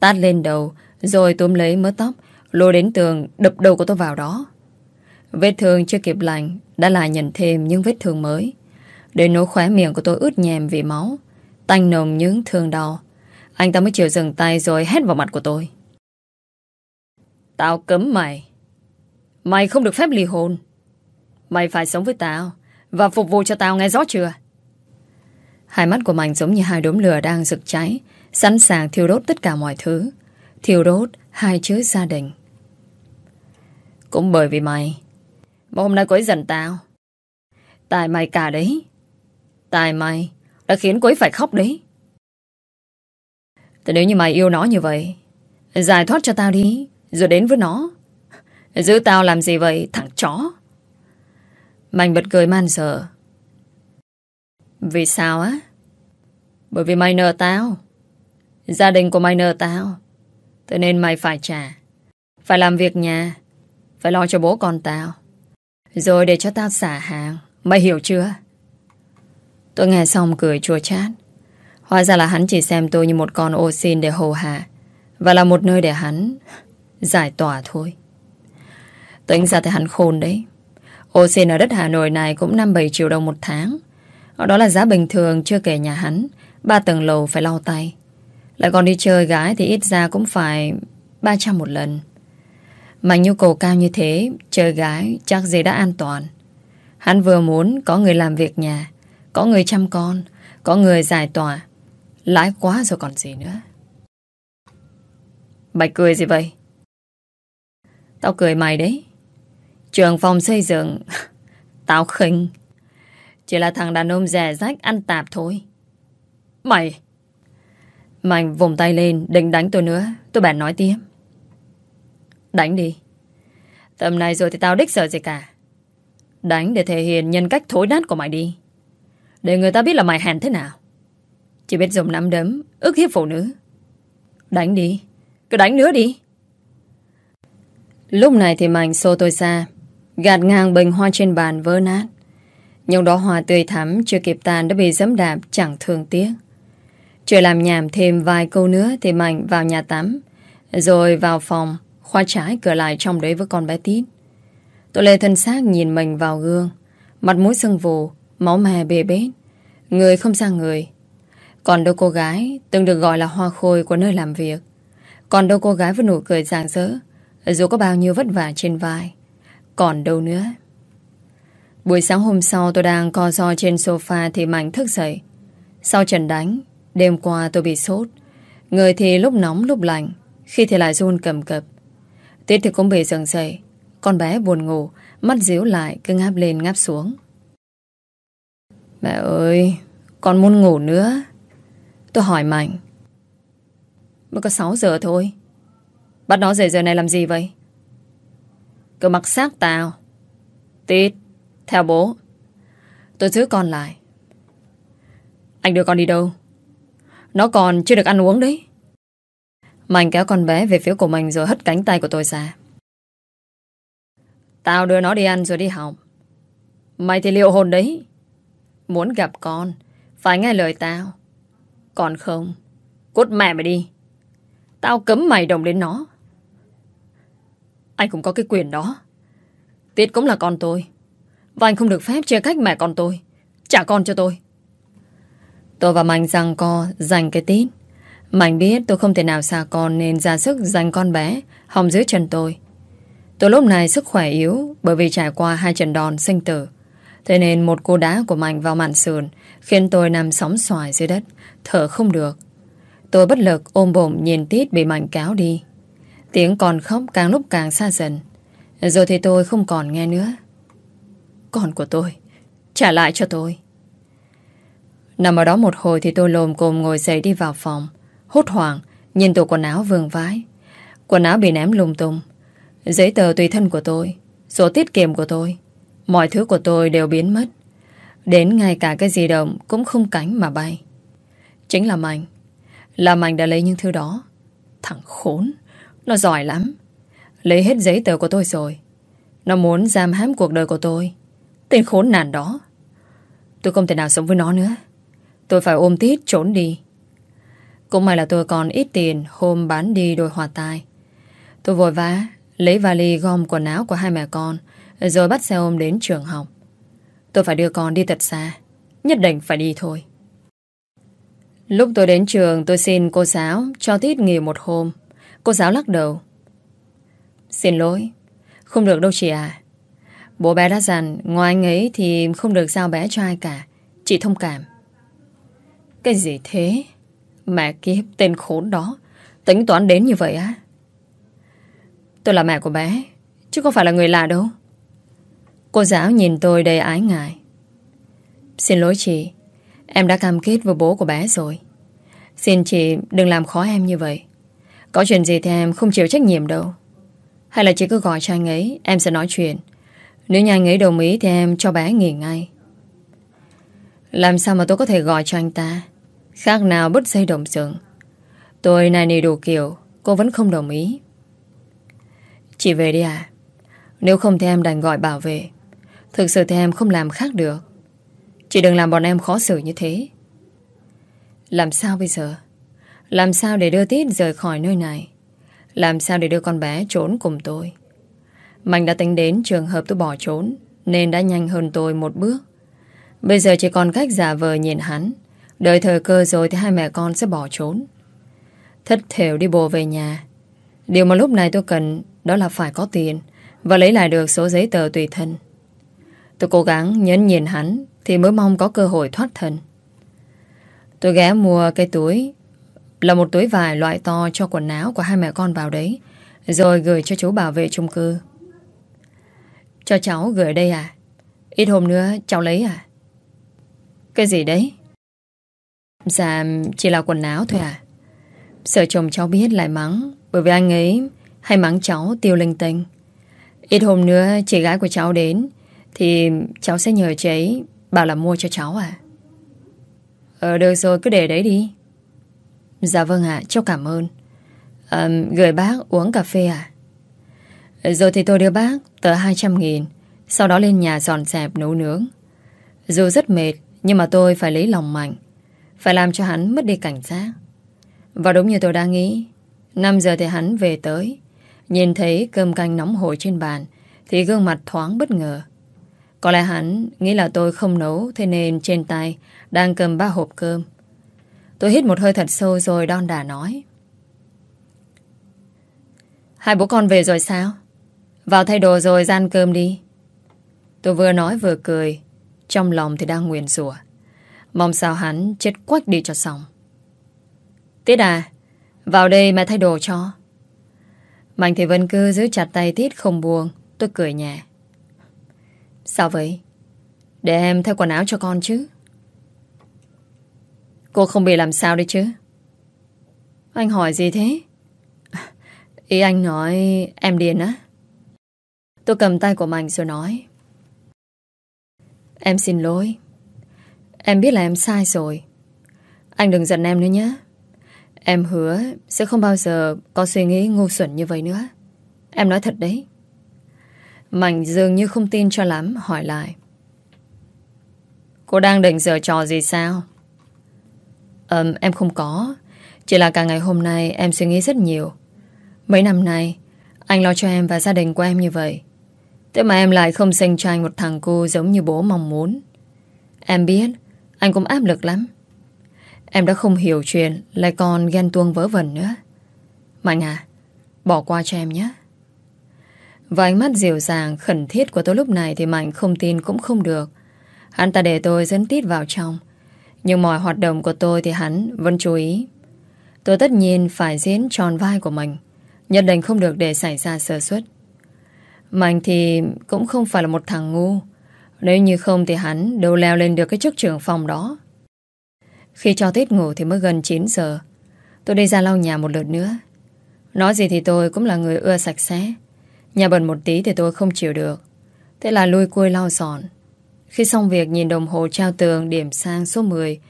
Tát lên đầu, rồi túm lấy mớ tóc, Lôi đến tường đập đầu của tôi vào đó. Vết thương chưa kịp lành đã lại nhận thêm những vết thương mới. Đến nỗi khóe miệng của tôi ướt nhèm vì máu. Tanh nồng những thương đau. Anh ta mới chịu dừng tay rồi hét vào mặt của tôi. Tao cấm mày. Mày không được phép ly hôn. Mày phải sống với tao và phục vụ cho tao nghe rõ chưa? Hai mắt của mình giống như hai đốm lửa đang rực cháy, sẵn sàng thiêu đốt tất cả mọi thứ. Thiêu đốt hai chữ gia đình. Cũng bởi vì mày Mà hôm nay cô ấy giận tao Tại mày cả đấy Tại mày Đã khiến cô ấy phải khóc đấy Thế nếu như mày yêu nó như vậy Giải thoát cho tao đi Rồi đến với nó Giữ tao làm gì vậy, thằng chó? Mạnh bật cười man sợ Vì sao á? Bởi vì mày nợ tao. Gia đình của mày nợ tao. Thế nên mày phải trả. Phải làm việc nhà. Phải lo cho bố con tao. Rồi để cho tao xả hàng. Mày hiểu chưa? Tôi nghe xong cười chua chát. Hóa ra là hắn chỉ xem tôi như một con ô xin để hồ hạ. Và là một nơi để hắn Giải tỏa thôi. Tính ra thì hắn khôn đấy. Ô xin ở đất Hà Nội này cũng 5-7 triệu đồng một tháng. Đó là giá bình thường, chưa kể nhà hắn. Ba tầng lầu phải lau tay. Lại còn đi chơi gái thì ít ra cũng phải 300 một lần. Mà nhu cầu cao như thế, Chơi gái chắc gì đã an toàn. Hắn vừa muốn có người làm việc nhà, Có người chăm con, Có người giải tỏa. Lãi quá rồi còn gì nữa. Mày cười gì vậy? Tao cười mày đấy. Trường phòng xây dựng. Tao khinh. Chỉ là thằng đàn ông rẻ rách ăn tạp thôi. Mày! Mạnh vùng tay lên, định đánh tôi nữa. Tôi bèn nói tiếp. Đánh đi. Tầm này rồi thì tao đích sợ gì cả. Đánh để thể hiện nhân cách thối nát của mày đi. Để người ta biết là mày hèn thế nào. Chỉ biết dùng nắm đấm, ức hiếp phụ nữ. Đánh đi. Cứ đánh nữa đi. Lúc này thì Mạnh xô tôi xa. Gạt ngang bình hoa trên bàn vỡ nát. Nhưng đó hoa tươi thắm Chưa kịp tàn đã bị dẫm đạp, Chẳng thương tiếc. Chưa làm nhảm thêm vài câu nữa Thì Mạnh vào nhà tắm, Rồi vào phòng khoa trái cửa lại trong đấy với con bé Tít. Tôi lê thân xác nhìn mình vào gương, Mặt mũi sưng vù, Máu mè bề bết. Người không sang người. Còn đâu cô gái từng được gọi là hoa khôi của nơi làm việc. Còn đâu cô gái với nụ cười rạng rỡ, Dù có bao nhiêu vất vả trên vai. Còn đâu nữa. Buổi sáng hôm sau tôi đang co ro trên sofa Thì Mạnh thức dậy. Sau trận đánh, Đêm qua tôi bị sốt. Người thì lúc nóng, lúc lạnh, Khi thì lại run cầm cập. Tiết thì cũng bị dần dậy. Con bé buồn ngủ, Mắt díu lại, cứ ngáp lên ngáp xuống. Mẹ ơi, Con muốn ngủ nữa. Tôi hỏi Mạnh. Mới có 6 giờ thôi. Bắt nó dậy giờ này làm gì vậy? Cứ mặc xác tao. Tít Theo bố. Tôi giữ con lại. Anh đưa con đi đâu? Nó còn chưa được ăn uống đấy. Mạnh kéo con bé về phía của mình Rồi hất cánh tay của tôi ra. Tao đưa nó đi ăn rồi đi học. Mày thì liệu hồn đấy. Muốn gặp con, Phải nghe lời tao. Còn không, Cút mẹ mày đi. Tao cấm mày đồng đến nó. Anh cũng có cái quyền đó. Tiết cũng là con tôi. Và anh không được phép chia cách mẹ con tôi, Trả con cho tôi. Tôi và Mạnh rằng co Giành cái Tít Mạnh biết tôi không thể nào xa con Nên ra sức giành con bé Hòng dưới chân tôi. Tôi lúc này sức khỏe yếu Bởi vì trải qua hai trận đòn sinh tử. Thế nên một cô đá của Mạnh vào mạn sườn Khiến tôi nằm sóng xoài dưới đất, Thở không được. Tôi bất lực ôm bụng nhìn Tít bị Mạnh cáo đi. Tiếng còn khóc càng lúc càng xa dần. Rồi thì tôi không còn nghe nữa. Con của tôi, Trả lại cho tôi. Nằm ở đó một hồi thì tôi lồm cồm ngồi dậy đi vào phòng. Hốt hoảng, Nhìn tủ quần áo vương vái Quần áo bị ném lung tung. Giấy tờ tùy thân của tôi số tiết kiệm của tôi, Mọi thứ của tôi đều biến mất. Đến ngay cả cái di động Cũng không cánh mà bay. Chính là Mạnh. Là Mạnh đã lấy những thứ đó. Thằng khốn. Nó giỏi lắm. Lấy hết giấy tờ của tôi rồi. Nó muốn giam hãm cuộc đời của tôi. Tên khốn nạn đó. Tôi không thể nào sống với nó nữa. Tôi phải ôm tít trốn đi. Cũng may là tôi còn ít tiền Hôm bán đi đôi hòa tai. Tôi vội vã Lấy vali gom quần áo của hai mẹ con, Rồi bắt xe ôm đến trường học. Tôi phải đưa con đi thật xa. Nhất định phải đi thôi. Lúc tôi đến trường, tôi xin cô giáo cho Tít nghỉ một hôm. Cô giáo lắc đầu. Xin lỗi. Không được đâu chị à. Bố bé đã dặn, ngoài anh ấy thì không được giao bé cho ai cả. Chị thông cảm. Cái gì thế? Mẹ kiếp tên khốn đó. Tính toán đến như vậy á? Tôi là mẹ của bé. Chứ không phải là người lạ đâu. Cô giáo nhìn tôi đầy ái ngại. Xin lỗi chị. Em đã cam kết với bố của bé rồi Xin chị đừng làm khó em như vậy có chuyện gì thì em không chịu trách nhiệm đâu. Hay là chị cứ gọi cho anh ấy, Em sẽ nói chuyện. Nếu nhà anh ấy đồng ý thì em cho bé nghỉ ngay. Làm sao mà tôi có thể gọi cho anh ta? Khác nào bứt dây đồng sừng Tôi này nì đủ kiểu, Cô vẫn không đồng ý. Chị về đi à Nếu không thì em đành gọi bảo vệ. Thực sự thì em không làm khác được. Chị đừng làm bọn em khó xử như thế. Làm sao bây giờ? Làm sao để đưa Tít rời khỏi nơi này? Làm sao để đưa con bé trốn cùng tôi? Mạnh đã tính đến trường hợp tôi bỏ trốn, Nên đã nhanh hơn tôi một bước. Bây giờ chỉ còn cách giả vờ nhìn hắn. Đợi thời cơ rồi thì hai mẹ con sẽ bỏ trốn. Thất thểu đi bộ về nhà. Điều mà lúc này tôi cần, Đó là phải có tiền Và lấy lại được số giấy tờ tùy thân. Tôi cố gắng nhấn nhìn hắn thì mới mong có cơ hội thoát thân. Tôi ghé mua cái túi là một túi vải loại to cho quần áo của hai mẹ con vào đấy, Rồi gửi cho chú bảo vệ chung cư. Cho cháu gửi đây à? Ít hôm nữa cháu lấy à? Cái gì đấy? Dạ chỉ là quần áo thôi à? Sợ chồng cháu biết lại mắng, Bởi vì anh ấy hay mắng cháu tiêu linh tinh. Ít hôm nữa chị gái của cháu đến, Thì cháu sẽ nhờ chị ấy Bảo là mua cho cháu à? Ờ được rồi, cứ để đấy đi. Dạ vâng ạ Cháu cảm ơn. À, Gửi bác uống cà phê à Rồi thì tôi đưa bác tờ 200 nghìn Sau đó lên nhà dọn dẹp nấu nướng. Dù rất mệt Nhưng mà tôi phải lấy lòng mạnh Phải làm cho hắn mất đi cảnh giác. Và đúng như tôi đã nghĩ 5 giờ thì hắn về tới Nhìn thấy cơm canh nóng hổi trên bàn Thì gương mặt thoáng bất ngờ. Có lẽ hắn nghĩ là tôi không nấu Thế nên trên tay Đang cầm ba hộp cơm. Tôi hít một hơi thật sâu rồi đon đả nói. Hai bố con về rồi sao? Vào thay đồ rồi gian cơm đi. Tôi vừa nói vừa cười. Trong lòng thì đang nguyền rủa. Mong sao hắn chết quách đi cho xong. Tiết à Vào đây mẹ thay đồ cho. Mạnh thì vẫn cứ giữ chặt tay Tiết không buông. Tôi cười nhẹ. Sao vậy? Để em thay quần áo cho con chứ. Cô không bị làm sao đấy chứ? Anh hỏi gì thế? Ý anh nói em điên á. Tôi cầm tay của Mạnh rồi nói. Em xin lỗi. Em biết là em sai rồi. Anh đừng giận em nữa nhé. Em hứa sẽ không bao giờ có suy nghĩ ngu xuẩn như vậy nữa. Em nói thật đấy. Mạnh dường như không tin cho lắm, Hỏi lại Cô đang định giờ trò gì sao um, em không có. Chỉ là cả ngày hôm nay em suy nghĩ rất nhiều. Mấy năm nay Anh lo cho em và gia đình của em như vậy. Thế mà em lại không sinh cho anh một thằng cô Giống như bố mong muốn. Em biết Anh cũng áp lực lắm. Em đã không hiểu chuyện Lại còn ghen tuông vớ vẩn nữa. Mạnh à Bỏ qua cho em nhé. Và ánh mắt dịu dàng, khẩn thiết của tôi lúc này thì Mạnh không tin cũng không được. Hắn ta để tôi dẫn tít vào trong. Nhưng mọi hoạt động của tôi thì hắn vẫn chú ý. Tôi tất nhiên phải diễn tròn vai của mình. Nhất định không được để xảy ra sơ suất. Mạnh thì cũng không phải là một thằng ngu. Nếu như không thì hắn đâu leo lên được cái chức trưởng phòng đó. Khi cho Tết ngủ thì mới gần 9 giờ. Tôi đi ra lau nhà một lượt nữa. Nói gì thì tôi cũng là người ưa sạch sẽ. Nhà bẩn một tí thì tôi không chịu được Thế là lui cui lau dọn khi xong việc nhìn đồng hồ trao tường Điểm sang số 10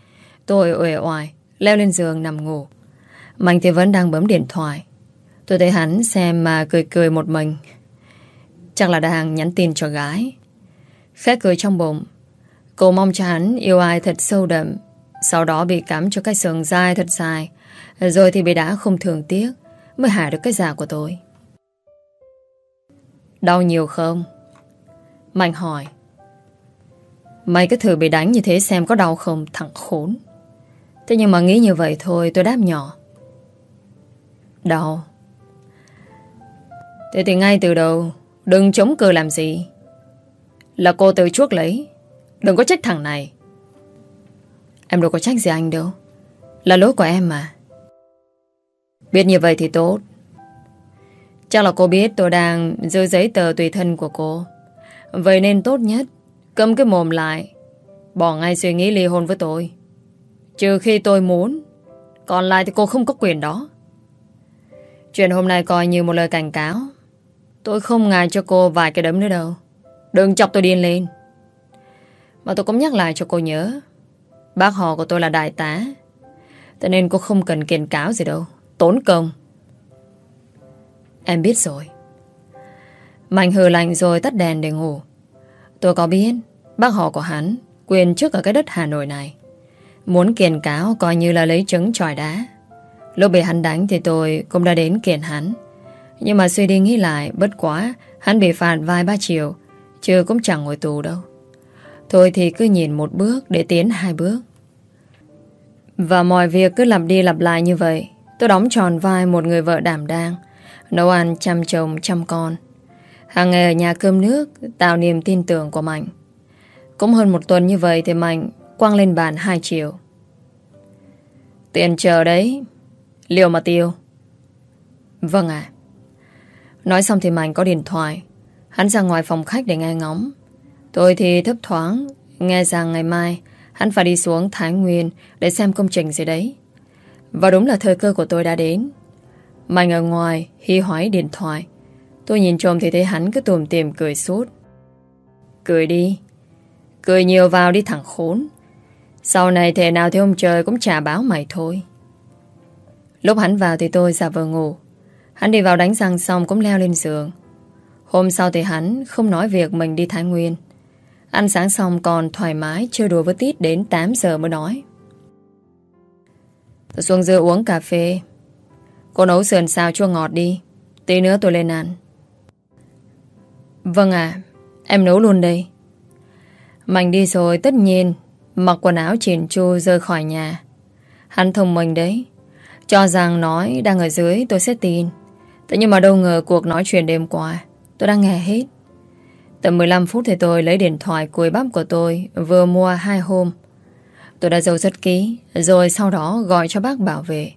Tôi uể oải, Leo lên giường nằm ngủ. Mạnh thì vẫn đang bấm điện thoại. Tôi thấy hắn xem mà cười cười một mình. Chắc là đang nhắn tin cho gái. Khét cười trong bụng. Cô mong cho hắn yêu ai thật sâu đậm, Sau đó bị cắm cho cái sườn dai thật dài, Rồi thì bị đã không thường tiếc, Mới hại được cái giả của tôi. Đau nhiều không? Mạnh hỏi. Mày cứ thử bị đánh như thế xem có đau không thằng khốn. Thế nhưng mà nghĩ như vậy thôi, tôi đáp nhỏ. Đau. Thế thì ngay từ đầu, đừng chống cờ làm gì. Là cô tự chuốc lấy. Đừng có trách thằng này. Em đâu có trách gì anh đâu. Là lỗi của em mà. Biết như vậy thì tốt. Chắc là cô biết tôi đang giữ giấy tờ tùy thân của cô. Vậy nên tốt nhất Cấm cái mồm lại. Bỏ ngay suy nghĩ ly hôn với tôi. Trừ khi tôi muốn, Còn lại thì cô không có quyền đó. Chuyện hôm nay coi như một lời cảnh cáo. Tôi không ngại cho cô vài cái đấm nữa đâu. Đừng chọc tôi điên lên. Mà tôi cũng nhắc lại cho cô nhớ, Bác họ của tôi là đại tá. Thế nên cô không cần kiện cáo gì đâu. Tốn công. Em biết rồi. Mạnh hừ lạnh rồi tắt đèn để ngủ. Tôi có biết. Bác họ của hắn Quyền trước ở cái đất Hà Nội này. Muốn kiện cáo coi như là lấy trứng tròi đá. Lúc bị hắn đánh thì tôi cũng đã đến kiện hắn. Nhưng mà suy đi nghĩ lại, Bất quá, Hắn bị phạt vài ba triệu, Chứ cũng chẳng ngồi tù đâu. Thôi thì cứ nhìn một bước để tiến hai bước. Và mọi việc cứ lặp đi lặp lại như vậy, Tôi đóng tròn vai một người vợ đảm đang, Nấu ăn chăm chồng chăm con. Hàng ngày ở nhà cơm nước, Tạo niềm tin tưởng của Mạnh. Cũng hơn một tuần như vậy Thì Mạnh quăng lên bàn 2 triệu Tiền chờ đấy, Liều mà tiêu. Vâng ạ. Nói xong thì Mạnh có điện thoại. Hắn ra ngoài phòng khách để nghe ngóng. Tôi thì thấp thoáng, Nghe rằng ngày mai Hắn phải đi xuống Thái Nguyên Để xem công trình gì đấy. Và đúng là thời cơ của tôi đã đến. Mạnh ở ngoài, Hi hoái điện thoại. Tôi nhìn trộm thì thấy hắn cứ tùm tìm cười suốt. Cười đi. Cười nhiều vào đi thẳng khốn. Sau này thể nào thì ông trời cũng trả báo mày thôi. Lúc hắn vào thì tôi giả vờ ngủ. Hắn đi vào đánh răng xong cũng leo lên giường. Hôm sau thì hắn không nói việc mình đi Thái Nguyên. Ăn sáng xong còn thoải mái chơi đùa với Tít đến 8 giờ mới nói. Tôi xuống dưa uống cà phê. Cô nấu sườn xào chua ngọt đi. Tí nữa tôi lên ăn. Vâng ạ, em nấu luôn đây. Mạnh đi rồi tất nhiên, mặc quần áo chỉn chu rời khỏi nhà. Hắn thông minh đấy. Cho rằng nói đang ở dưới tôi sẽ tin. Thế nhưng mà đâu ngờ cuộc nói chuyện đêm qua, tôi đang nghe hết. Tầm 15 phút thì tôi lấy điện thoại cùi bắp của tôi vừa mua hai hôm. Tôi đã giấu rất kỹ, rồi sau đó gọi cho bác bảo vệ.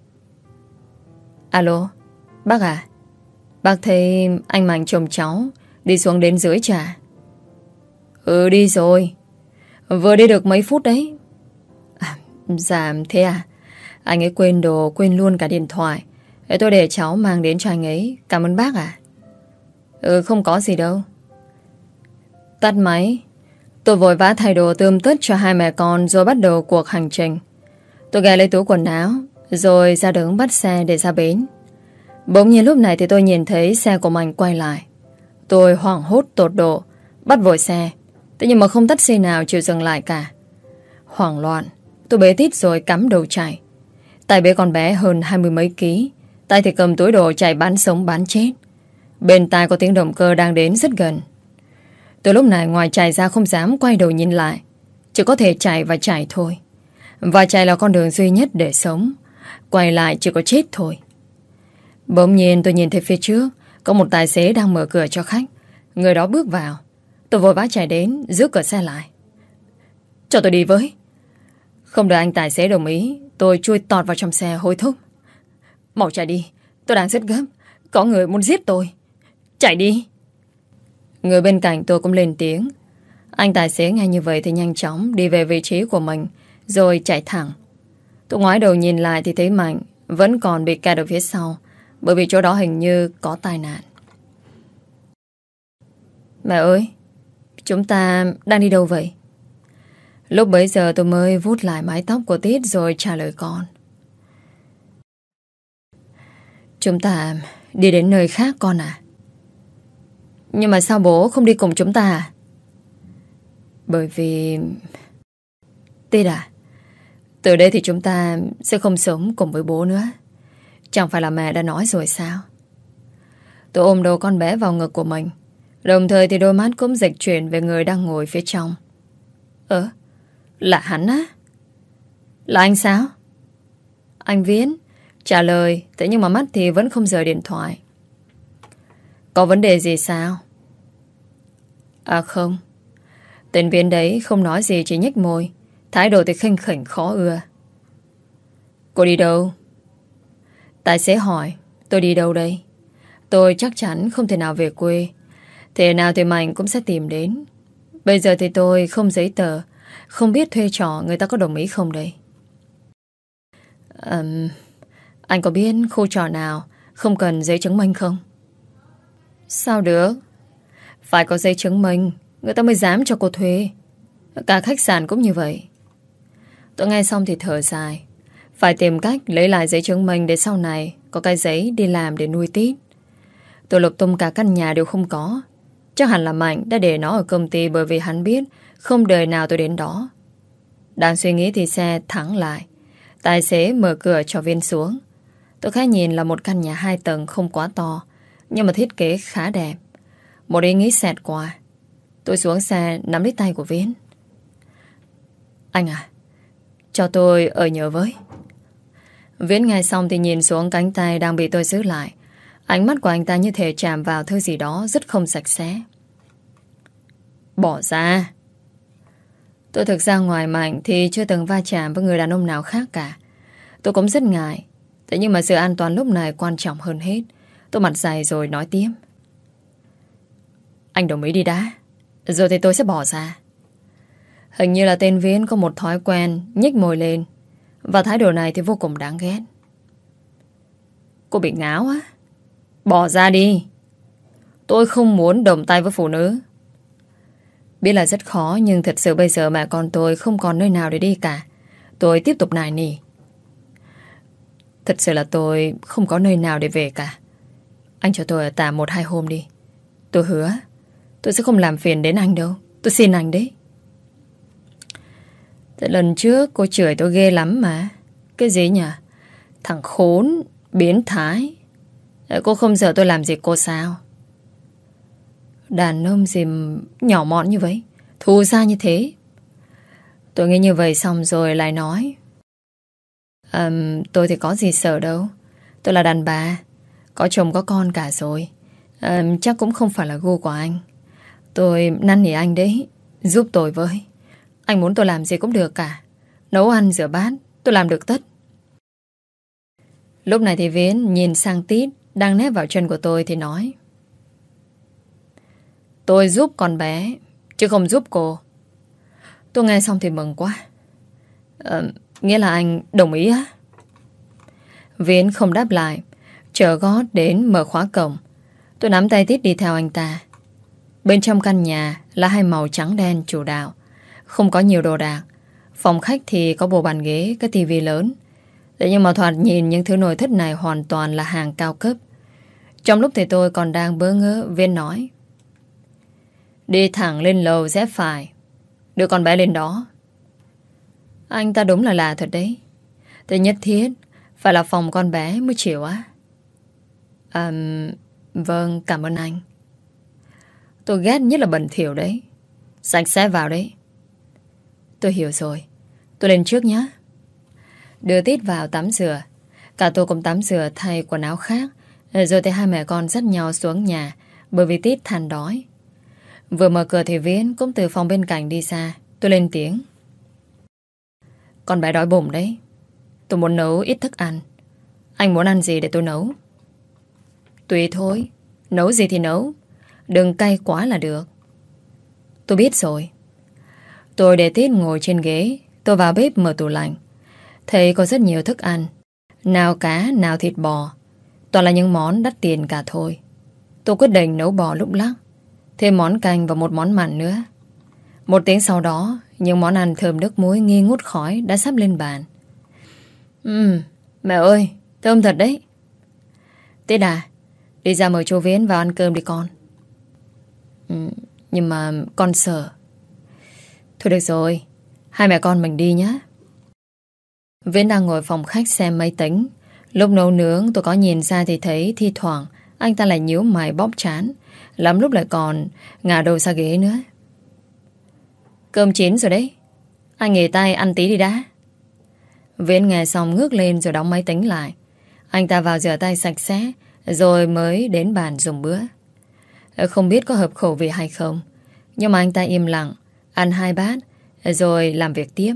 Alo, bác à? Bác thấy anh Mạnh chồng cháu Đi xuống đến dưới trà Ừ đi rồi Vừa đi được mấy phút đấy. À, Dạ thế à? Anh ấy quên đồ quên luôn cả điện thoại. Để tôi để cháu mang đến cho anh ấy. Cảm ơn bác à Ừ không có gì đâu. Tắt máy. Tôi vội vã thay đồ tươm tất cho hai mẹ con Rồi bắt đầu cuộc hành trình. Tôi ghé lấy túi quần áo Rồi ra đứng bắt xe để ra bến. Bỗng nhiên lúc này thì tôi nhìn thấy xe của mình quay lại. Tôi hoảng hốt tột độ Bắt vội xe. Thế nhưng mà không taxi nào chịu dừng lại cả. Hoảng loạn, Tôi bế tít rồi cắm đầu chạy. Tay bế con bé hơn hai mươi mấy ký, Tay thì cầm túi đồ chạy bán sống bán chết. Bên tai có tiếng động cơ đang đến rất gần. Từ lúc này ngoài chạy ra không dám quay đầu nhìn lại, Chỉ có thể chạy và chạy thôi. Và chạy là con đường duy nhất để sống, Quay lại chỉ có chết thôi. Bỗng nhiên tôi nhìn thấy phía trước, có một tài xế đang mở cửa cho khách. Người đó bước vào. Tôi vội vã chạy đến, giữ cửa xe lại. Cho tôi đi với. Không đợi anh tài xế đồng ý, Tôi chui tọt vào trong xe hối thúc. Mau chạy đi, Tôi đang rất gấp, Có người muốn giết tôi. Chạy đi. Người bên cạnh tôi cũng lên tiếng. Anh tài xế nghe như vậy thì nhanh chóng Đi về vị trí của mình, Rồi chạy thẳng. Tôi ngoái đầu nhìn lại thì thấy Mạnh Vẫn còn bị kẹt ở phía sau, bởi vì chỗ đó hình như có tai nạn. Mẹ ơi! Chúng ta đang đi đâu vậy? Lúc bấy giờ tôi mới vút lại mái tóc của Tít Rồi trả lời con. Chúng ta đi đến nơi khác, con à Nhưng mà sao bố không đi cùng chúng ta à? Bởi vì Tít à Từ đây thì chúng ta sẽ không sống cùng với bố nữa. Chẳng phải là mẹ đã nói rồi sao? Tôi ôm đầu con bé vào ngực của mình. Đồng thời thì đôi mắt cũng dịch chuyển về người đang ngồi phía trong. Ơ, là hắn á? Là anh sao? Anh Viễn trả lời, thế nhưng mà mắt thì vẫn không rời điện thoại. Có vấn đề gì sao? À không. Tên Viễn đấy không nói gì chỉ nhếch môi. Thái độ thì khinh khỉnh khó ưa. Cô đi đâu? Tài xế hỏi, tôi đi đâu đây? Tôi chắc chắn không thể nào về quê. Thế nào thì Mạnh cũng sẽ tìm đến. Bây giờ thì tôi không giấy tờ, không biết thuê trọ người ta có đồng ý không đây. Um, anh có biết khu trọ nào không cần giấy chứng minh không? Sao được? Phải có giấy chứng minh, người ta mới dám cho cô thuê. Cả khách sạn cũng như vậy. Tôi nghe xong thì thở dài. Phải tìm cách lấy lại giấy chứng minh để sau này có cái giấy đi làm để nuôi tít. Tôi lục tung cả căn nhà đều không có. Chắc hẳn là Mạnh đã để nó ở công ty bởi vì hắn biết không đời nào tôi đến đó. Đang suy nghĩ thì xe thẳng lại. Tài xế mở cửa cho viên xuống. Tôi khá nhìn là một căn nhà hai tầng không quá to, nhưng mà thiết kế khá đẹp. Một ý nghĩ xẹt qua. Tôi xuống xe nắm lấy tay của Viễn. Anh à, cho tôi ở nhờ với. Viễn nghe xong thì nhìn xuống cánh tay đang bị tôi giữ lại. Ánh mắt của anh ta như thể chạm vào thứ gì đó rất không sạch sẽ. Bỏ ra. Tôi thực ra ngoài mạnh thì chưa từng va chạm với người đàn ông nào khác cả. Tôi cũng rất ngại. Thế nhưng mà sự an toàn lúc này quan trọng hơn hết. Tôi mặt dày rồi nói tiếp. Anh đồng ý đi đã. Rồi thì tôi sẽ bỏ ra. Hình như là tên Viễn có một thói quen nhích môi lên. Và thái độ này thì vô cùng đáng ghét. Cô bị ngáo á. Bỏ ra đi. Tôi không muốn đồng tay với phụ nữ. Biết là rất khó nhưng thật sự bây giờ mẹ con tôi không còn nơi nào để đi cả. Tôi tiếp tục nài nỉ. Thật sự là tôi không có nơi nào để về cả. Anh cho tôi ở tạm một hai hôm đi. Tôi hứa tôi sẽ không làm phiền đến anh đâu. Tôi xin anh đấy. Thế lần trước cô chửi tôi ghê lắm mà. Cái gì nhỉ? Thằng khốn, biến thái. Ờ, cô không sợ tôi làm gì cô sao? Đàn ông gì nhỏ mọn như vậy? Thù ra như thế? Tôi nghĩ như vậy xong rồi lại nói. Um, Tôi thì có gì sợ đâu. Tôi là đàn bà Có chồng có con cả rồi. Um, Chắc cũng không phải là gu của anh. Tôi năn nỉ anh đấy Giúp tôi với. Anh muốn tôi làm gì cũng được cả. Nấu ăn, rửa bát Tôi làm được tất. Lúc này thì Viễn nhìn sang Tít. Đang nép vào chân của tôi thì nói. Tôi giúp con bé Chứ không giúp cô. Tôi nghe xong thì mừng quá. Ờ, Nghĩa là anh đồng ý á. Viễn không đáp lại Chờ gót đến mở khóa cổng. Tôi nắm tay Tít đi theo anh ta. Bên trong căn nhà Là hai màu trắng đen chủ đạo. Không có nhiều đồ đạc. Phòng khách thì có bộ bàn ghế, cái tivi lớn. Thế nhưng mà thoạt nhìn những thứ nội thất này hoàn toàn là hàng cao cấp. Trong lúc thì tôi còn đang bớ ngỡ Viên nói. Đi thẳng lên lầu dép phải. Đưa con bé lên đó. Anh ta đúng là lạ thật đấy. Thế nhất thiết Phải là phòng con bé mới chịu á. À Vâng cảm ơn anh. Tôi ghét nhất là bẩn thỉu đấy. Sạch sẽ vào đấy. Tôi hiểu rồi. Tôi lên trước nhé Đưa Tít vào tắm rửa Cả tôi cũng tắm rửa thay quần áo khác Rồi thì hai mẹ con dắt nhau xuống nhà, Bởi vì Tít than đói Vừa mở cửa thì Viễn cũng từ phòng bên cạnh đi ra Tôi lên tiếng. Con bé đói bụng đấy. Tôi muốn nấu ít thức ăn. Anh muốn ăn gì để tôi nấu? Tùy thôi. Nấu gì thì nấu. Đừng cay quá là được. Tôi biết rồi. Tôi để Tít ngồi trên ghế. Tôi vào bếp mở tủ lạnh. Thấy có rất nhiều thức ăn. Nào cá, nào thịt bò. Toàn là những món đắt tiền cả thôi. Tôi quyết định nấu bò lúc lắc. Thêm món canh và một món mặn nữa Một tiếng sau đó Những món ăn thơm nước muối nghi ngút khói Đã sắp lên bàn Ừm, mẹ ơi Thơm thật đấy Tết à Đi ra mời chú Viễn vào ăn cơm đi con ừ, Nhưng mà con sợ Thôi được rồi Hai mẹ con mình đi nhé Viễn đang ngồi phòng khách xem máy tính. Lúc nấu nướng, tôi có nhìn ra thì thấy thi thoảng Anh ta lại nhíu mày bóp chán. Lắm lúc lại còn ngả đầu ra ghế nữa. Cơm chín rồi đấy. Anh nghề tay ăn tí đi đã. Viễn nghe xong ngước lên rồi đóng máy tính lại. Anh ta vào rửa tay sạch sẽ, Rồi mới đến bàn dùng bữa. Không biết có hợp khẩu vị hay không, Nhưng mà anh ta im lặng, Ăn hai bát, Rồi làm việc tiếp.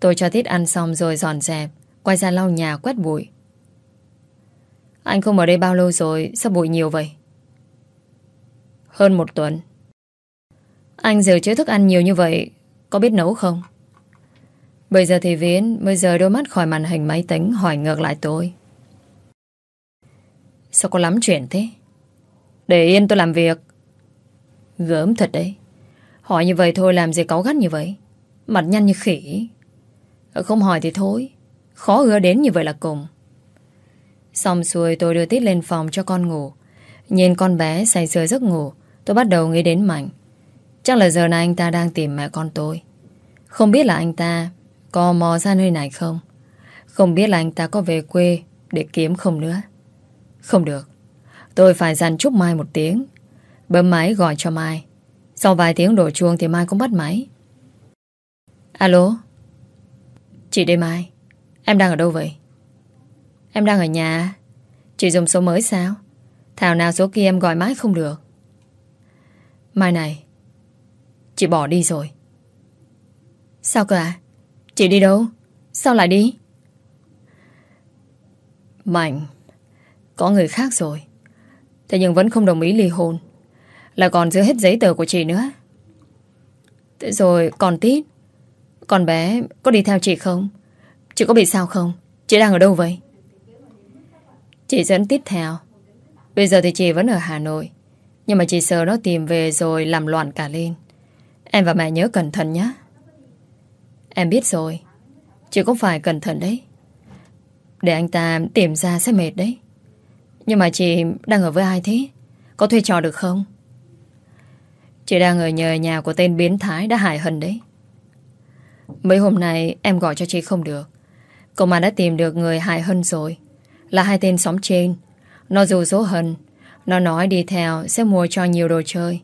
Tôi cho thiết ăn xong rồi dọn dẹp, Quay ra lau nhà quét bụi Anh không ở đây bao lâu rồi, Sao bụi nhiều vậy Hơn một tuần Anh dự trữ thức ăn nhiều như vậy, Có biết nấu không Bây giờ thì Viễn mới rời đôi mắt khỏi màn hình máy tính hỏi ngược lại tôi. Sao có lắm chuyện thế? Để yên tôi làm việc. Gớm thật đấy. Hỏi như vậy thôi làm gì cáu gắt như vậy? Mặt nhăn như khỉ. Ờ, không hỏi thì thôi. Khó ưa đến như vậy là cùng. Xong xuôi tôi đưa Tít lên phòng cho con ngủ. Nhìn con bé say sưa giấc ngủ, tôi bắt đầu nghĩ đến Mạnh. Chắc là giờ này anh ta đang tìm mẹ con tôi. Không biết là anh ta có mò ra nơi này không? Không biết là anh ta có về quê để kiếm không nữa. Không được. Tôi phải dặn chúc Mai một tiếng. Bấm máy gọi cho Mai. Sau vài tiếng đổ chuông thì Mai cũng bắt máy. Alo? Chị Đêm Mai. Em đang ở đâu vậy? Em đang ở nhà. Chị dùng số mới sao? Thảo nào số kia em gọi mãi không được. Mai này. Chị bỏ đi rồi. Sao cơ à? Chị đi đâu? Sao lại đi? Mạnh, Có người khác rồi Thế nhưng vẫn không đồng ý ly hôn Là còn giữ hết giấy tờ của chị nữa Thế rồi còn Tít con bé có đi theo chị không? Chị có bị sao không? Chị đang ở đâu vậy? Chị dẫn Tít theo. Bây giờ thì chị vẫn ở Hà Nội, Nhưng mà chị sợ nó tìm về rồi làm loạn cả lên. Em và mẹ nhớ cẩn thận nhé. Em biết rồi. Chị cũng phải cẩn thận đấy. Để anh ta tìm ra sẽ mệt đấy. Nhưng mà chị đang ở với ai thế? Có thuê trò được không? Chị đang ở nhờ nhà của tên biến thái đã hại Hân đấy. Mấy hôm nay em gọi cho chị không được. Công an đã tìm được người hại Hân rồi. Là hai tên xóm trên. Nó dù số Hân Nó nói đi theo sẽ mua cho nhiều đồ chơi.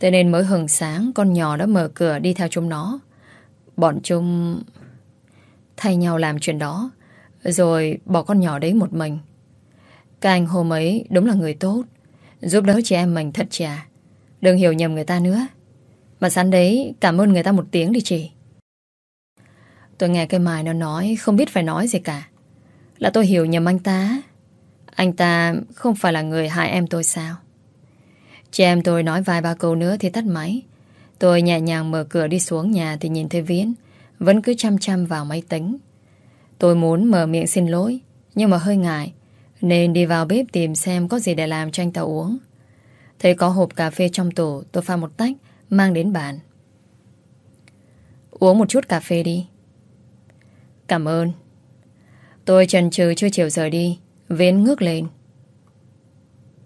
Thế nên mới hừng sáng Con nhỏ đã mở cửa đi theo chúng nó. Bọn chúng Thay nhau làm chuyện đó, Rồi bỏ con nhỏ đấy một mình. Các anh hôm ấy đúng là người tốt, Giúp đỡ chị em mình thật chả Đừng hiểu nhầm người ta nữa. Mà sẵn đấy cảm ơn người ta một tiếng đi chị. Tôi nghe cái mài nó nói, Không biết phải nói gì cả. Là tôi hiểu nhầm anh ta. Anh ta không phải là người hại em tôi sao? Chị em tôi nói vài ba câu nữa Thì tắt máy. Tôi nhẹ nhàng mở cửa đi xuống nhà Thì nhìn thấy Viễn. Vẫn cứ chăm chăm vào máy tính. Tôi muốn mở miệng xin lỗi, Nhưng mà hơi ngại. Nên đi vào bếp tìm xem có gì để làm cho anh ta uống. Thấy có hộp cà phê trong tủ, Tôi pha một tách, Mang đến bàn. Uống một chút cà phê đi. Cảm ơn. Tôi chần chừ chưa chiều rời đi Viến ngước lên.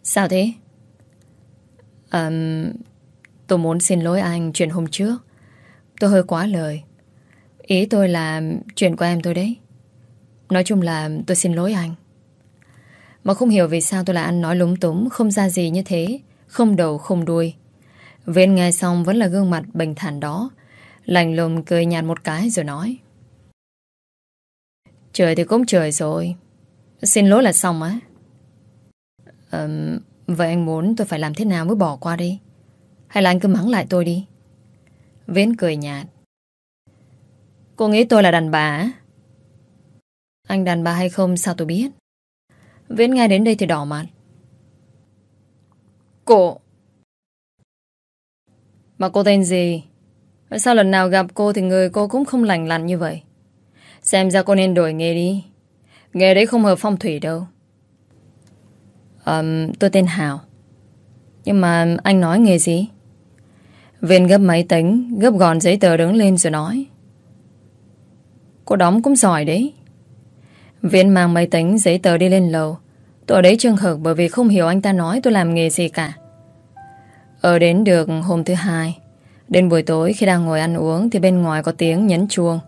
Sao thế? Um, tôi muốn xin lỗi anh chuyện hôm trước. Tôi hơi quá lời. Ý tôi là chuyện của em tôi đấy. Nói chung là tôi xin lỗi anh. Mà không hiểu vì sao tôi lại ăn nói lúng túng Không ra gì như thế Không đầu không đuôi. Viên nghe xong vẫn là gương mặt bình thản đó Lành lùng cười nhạt một cái rồi nói. Trời thì cũng trời rồi. Xin lỗi là xong á. Um, Vậy anh muốn tôi phải làm thế nào mới bỏ qua đi? Hay là anh cứ mắng lại tôi đi? Viễn cười nhạt. Cô nghĩ tôi là đàn bà á? Anh đàn bà hay không sao tôi biết. Viễn nghe đến đây thì đỏ mặt. Cô! Mà cô tên gì? Sao lần nào gặp cô thì người cô cũng không lành lặn như vậy? Xem ra cô nên đổi nghề đi. Nghề đấy không hợp phong thủy đâu. Um, Tôi tên Hào Nhưng mà anh nói nghề gì? Viên gấp máy tính Gấp gọn giấy tờ đứng lên rồi nói. Cô đóng cũng giỏi đấy. Viên mang máy tính giấy tờ đi lên lầu. Tôi ở đấy trường hợp bởi vì không hiểu anh ta nói tôi làm nghề gì cả. Ở đến được hôm thứ hai. Đến buổi tối khi đang ngồi ăn uống Thì bên ngoài có tiếng nhấn chuông.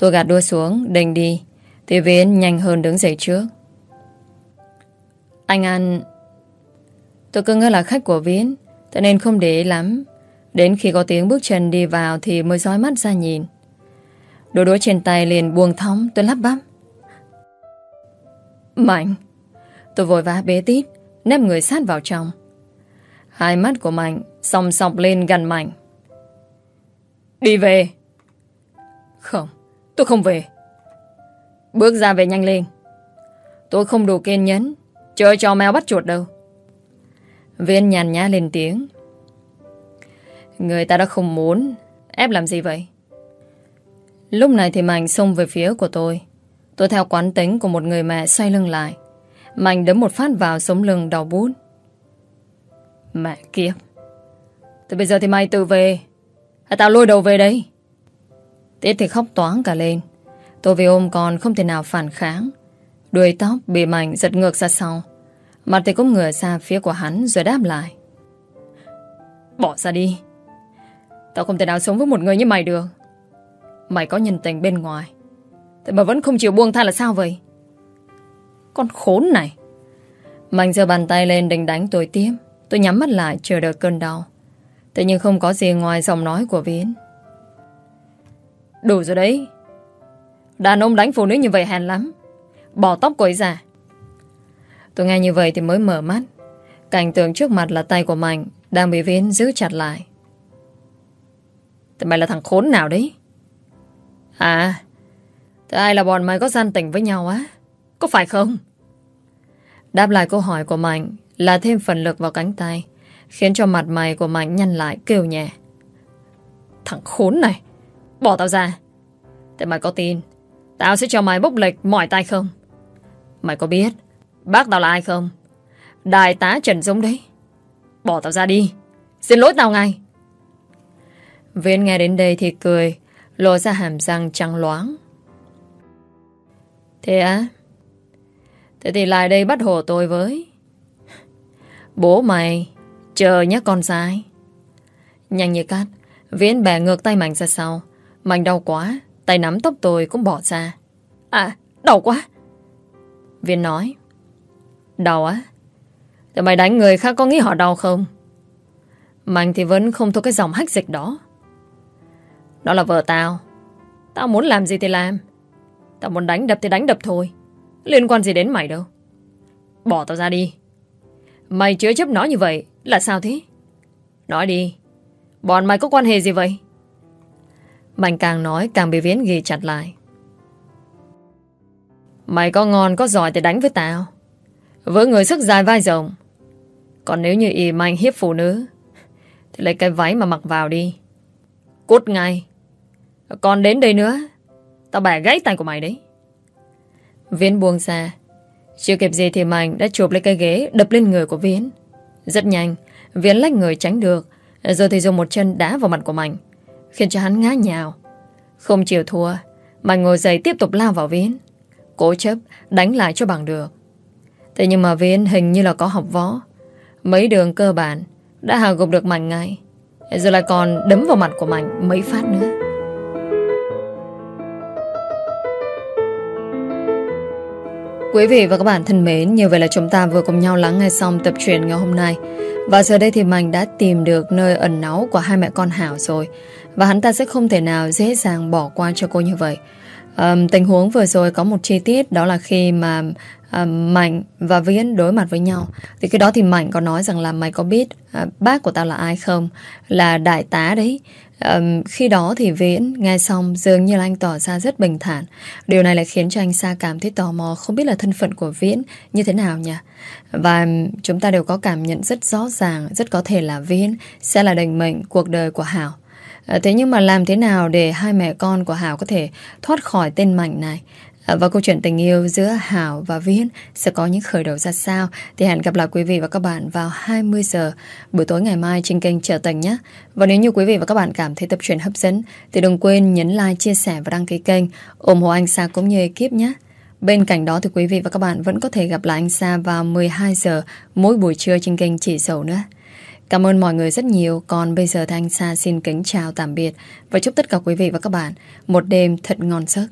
Tôi gạt đua xuống, đành đi. Thì viễn nhanh hơn đứng dậy trước. Anh ăn. Tôi cứ ngỡ là khách của Viễn thế nên không để ý lắm. Đến khi có tiếng bước chân đi vào Thì mới dõi mắt ra nhìn. Đồ đũa trên tay liền buông thóng Tôi lắp bắp. Mạnh. Tôi vội vã bế tít Nếp người sát vào trong. Hai mắt của Mạnh Sòng sọc lên gần Mạnh. Đi về. Không. Tôi không về. Bước ra về nhanh lên. Tôi không đủ kiên nhẫn Chơi cho mèo bắt chuột đâu. Viên nhàn nhã lên tiếng. Người ta đã không muốn Ép làm gì vậy? Lúc này thì Mạnh xông về phía của tôi. Tôi theo quán tính của một người mẹ xoay lưng lại. Mạnh đấm một phát vào sống lưng đầu bút Mẹ kiếp. Từ bây giờ thì mày tự về. Hay tao lôi đầu về đây? Tết thì khóc toáng cả lên. Tôi vì ôm con không thể nào phản kháng. Đuôi tóc bị mảnh giật ngược ra sau. Mặt thì cũng ngửa ra phía của hắn Rồi đáp lại. Bỏ ra đi. Tao không thể nào sống với một người như mày được. Mày có nhân tình bên ngoài. Thế mà vẫn không chịu buông tha là sao vậy? Con khốn này. Mạnh giơ bàn tay lên định đánh tôi tiếp. Tôi nhắm mắt lại chờ đợi cơn đau. Thế nhưng không có gì ngoài giọng nói của Viễn. Đủ rồi đấy. Đàn ông đánh phụ nữ như vậy hèn lắm. Bỏ tóc cô ấy ra. Tôi nghe như vậy thì mới mở mắt. Cảnh tượng trước mặt là tay của Mạnh Đang bị Viễn giữ chặt lại. Thì mày là thằng khốn nào đấy? À Thế ai là bọn mày có gian tình với nhau á? Có phải không? Đáp lại câu hỏi của Mạnh Là thêm phần lực vào cánh tay, Khiến cho mặt mày của Mạnh nhăn lại kêu nhẹ. Thằng khốn này! Bỏ tao ra. Thế mày có tin Tao sẽ cho mày bốc lệch mỏi tay không? Mày có biết Bác tao là ai không? Đại tá Trần Dũng đấy. Bỏ tao ra đi. Xin lỗi tao ngay. Viên nghe đến đây thì cười, Lộ ra hàm răng trắng loáng. Thế á? Thế thì lại đây bắt hồ tôi với. Bố mày Chờ nhé con trai Nhanh như cắt, Viễn bẻ ngược tay Mạnh ra sau. Mạnh đau quá, Tay nắm tóc tôi cũng bỏ ra. À đau quá. Viên nói, Đau á? Thì mày đánh người khác có nghĩ họ đau không? Mạnh thì vẫn không thuộc cái dòng hách dịch đó. Đó là vợ tao. Tao muốn làm gì thì làm. Tao muốn đánh đập thì đánh đập thôi. Liên quan gì đến mày đâu. Bỏ tao ra đi. Mày chứa chấp nó như vậy Là sao thế? Nói đi. Bọn mày có quan hệ gì vậy? Mạnh càng nói, càng bị Viễn ghi chặt lại. Mày có ngon, có giỏi thì đánh với tao. Với người sức dài vai rộng. Còn nếu như ỉ mạnh hiếp phụ nữ, Thì lấy cái váy mà mặc vào đi. Cút ngay. Còn đến đây nữa, Tao bẻ gãy tay của mày đấy. Viễn buông ra. Chưa kịp gì thì Mạnh đã chụp lấy cái ghế, Đập lên người của Viễn. Rất nhanh, Viễn lách người tránh được, Rồi thì dùng một chân đá vào mặt của Mạnh. Khiến cho hắn ngã nhào Không chịu thua Mạnh ngồi dậy tiếp tục lao vào Viễn Cố chấp đánh lại cho bằng được Thế nhưng mà Viễn hình như là có học võ Mấy đường cơ bản Đã hạ gục được Mạnh ngay Rồi lại còn đấm vào mặt của Mạnh mấy phát nữa Quý vị và các bạn thân mến, như vậy là chúng ta vừa cùng nhau lắng nghe xong tập truyện ngày hôm nay. Và giờ đây thì Mạnh đã tìm được nơi ẩn náu của hai mẹ con Hảo rồi. Và hắn ta sẽ không thể nào dễ dàng bỏ qua cho cô như vậy. Um, tình huống vừa rồi có một chi tiết đó là khi mà um, Mạnh và Viễn đối mặt với nhau. Thì cái đó thì Mạnh có nói rằng là mày có biết uh, bác của tao là ai không? Là đại tá đấy. Um, khi đó thì Viễn nghe xong dường như là anh tỏ ra rất bình thản. Điều này lại khiến cho anh Sa cảm thấy tò mò không biết là thân phận của Viễn như thế nào nhỉ? Và chúng ta đều có cảm nhận rất rõ ràng rất có thể là Viễn sẽ là định mệnh cuộc đời của Hảo. À, thế nhưng mà làm thế nào để hai mẹ con của Hảo có thể thoát khỏi tên mảnh này? À, và câu chuyện tình yêu giữa Hảo và Viên sẽ có những khởi đầu ra sao? Thì hẹn gặp lại quý vị và các bạn vào 20 giờ buổi tối ngày mai trên kênh Trở Tình nhé. Và nếu như quý vị và các bạn cảm thấy tập truyện hấp dẫn thì đừng quên nhấn like, chia sẻ và đăng ký kênh ủng hộ anh Sa cũng như ekip nhé. Bên cạnh đó thì quý vị và các bạn vẫn có thể gặp lại anh Sa vào 12 giờ mỗi buổi trưa trên kênh Chỉ Sầu nữa. Cảm ơn mọi người rất nhiều. Còn bây giờ Thanh Sa xin kính chào tạm biệt và chúc tất cả quý vị và các bạn một đêm thật ngon giấc.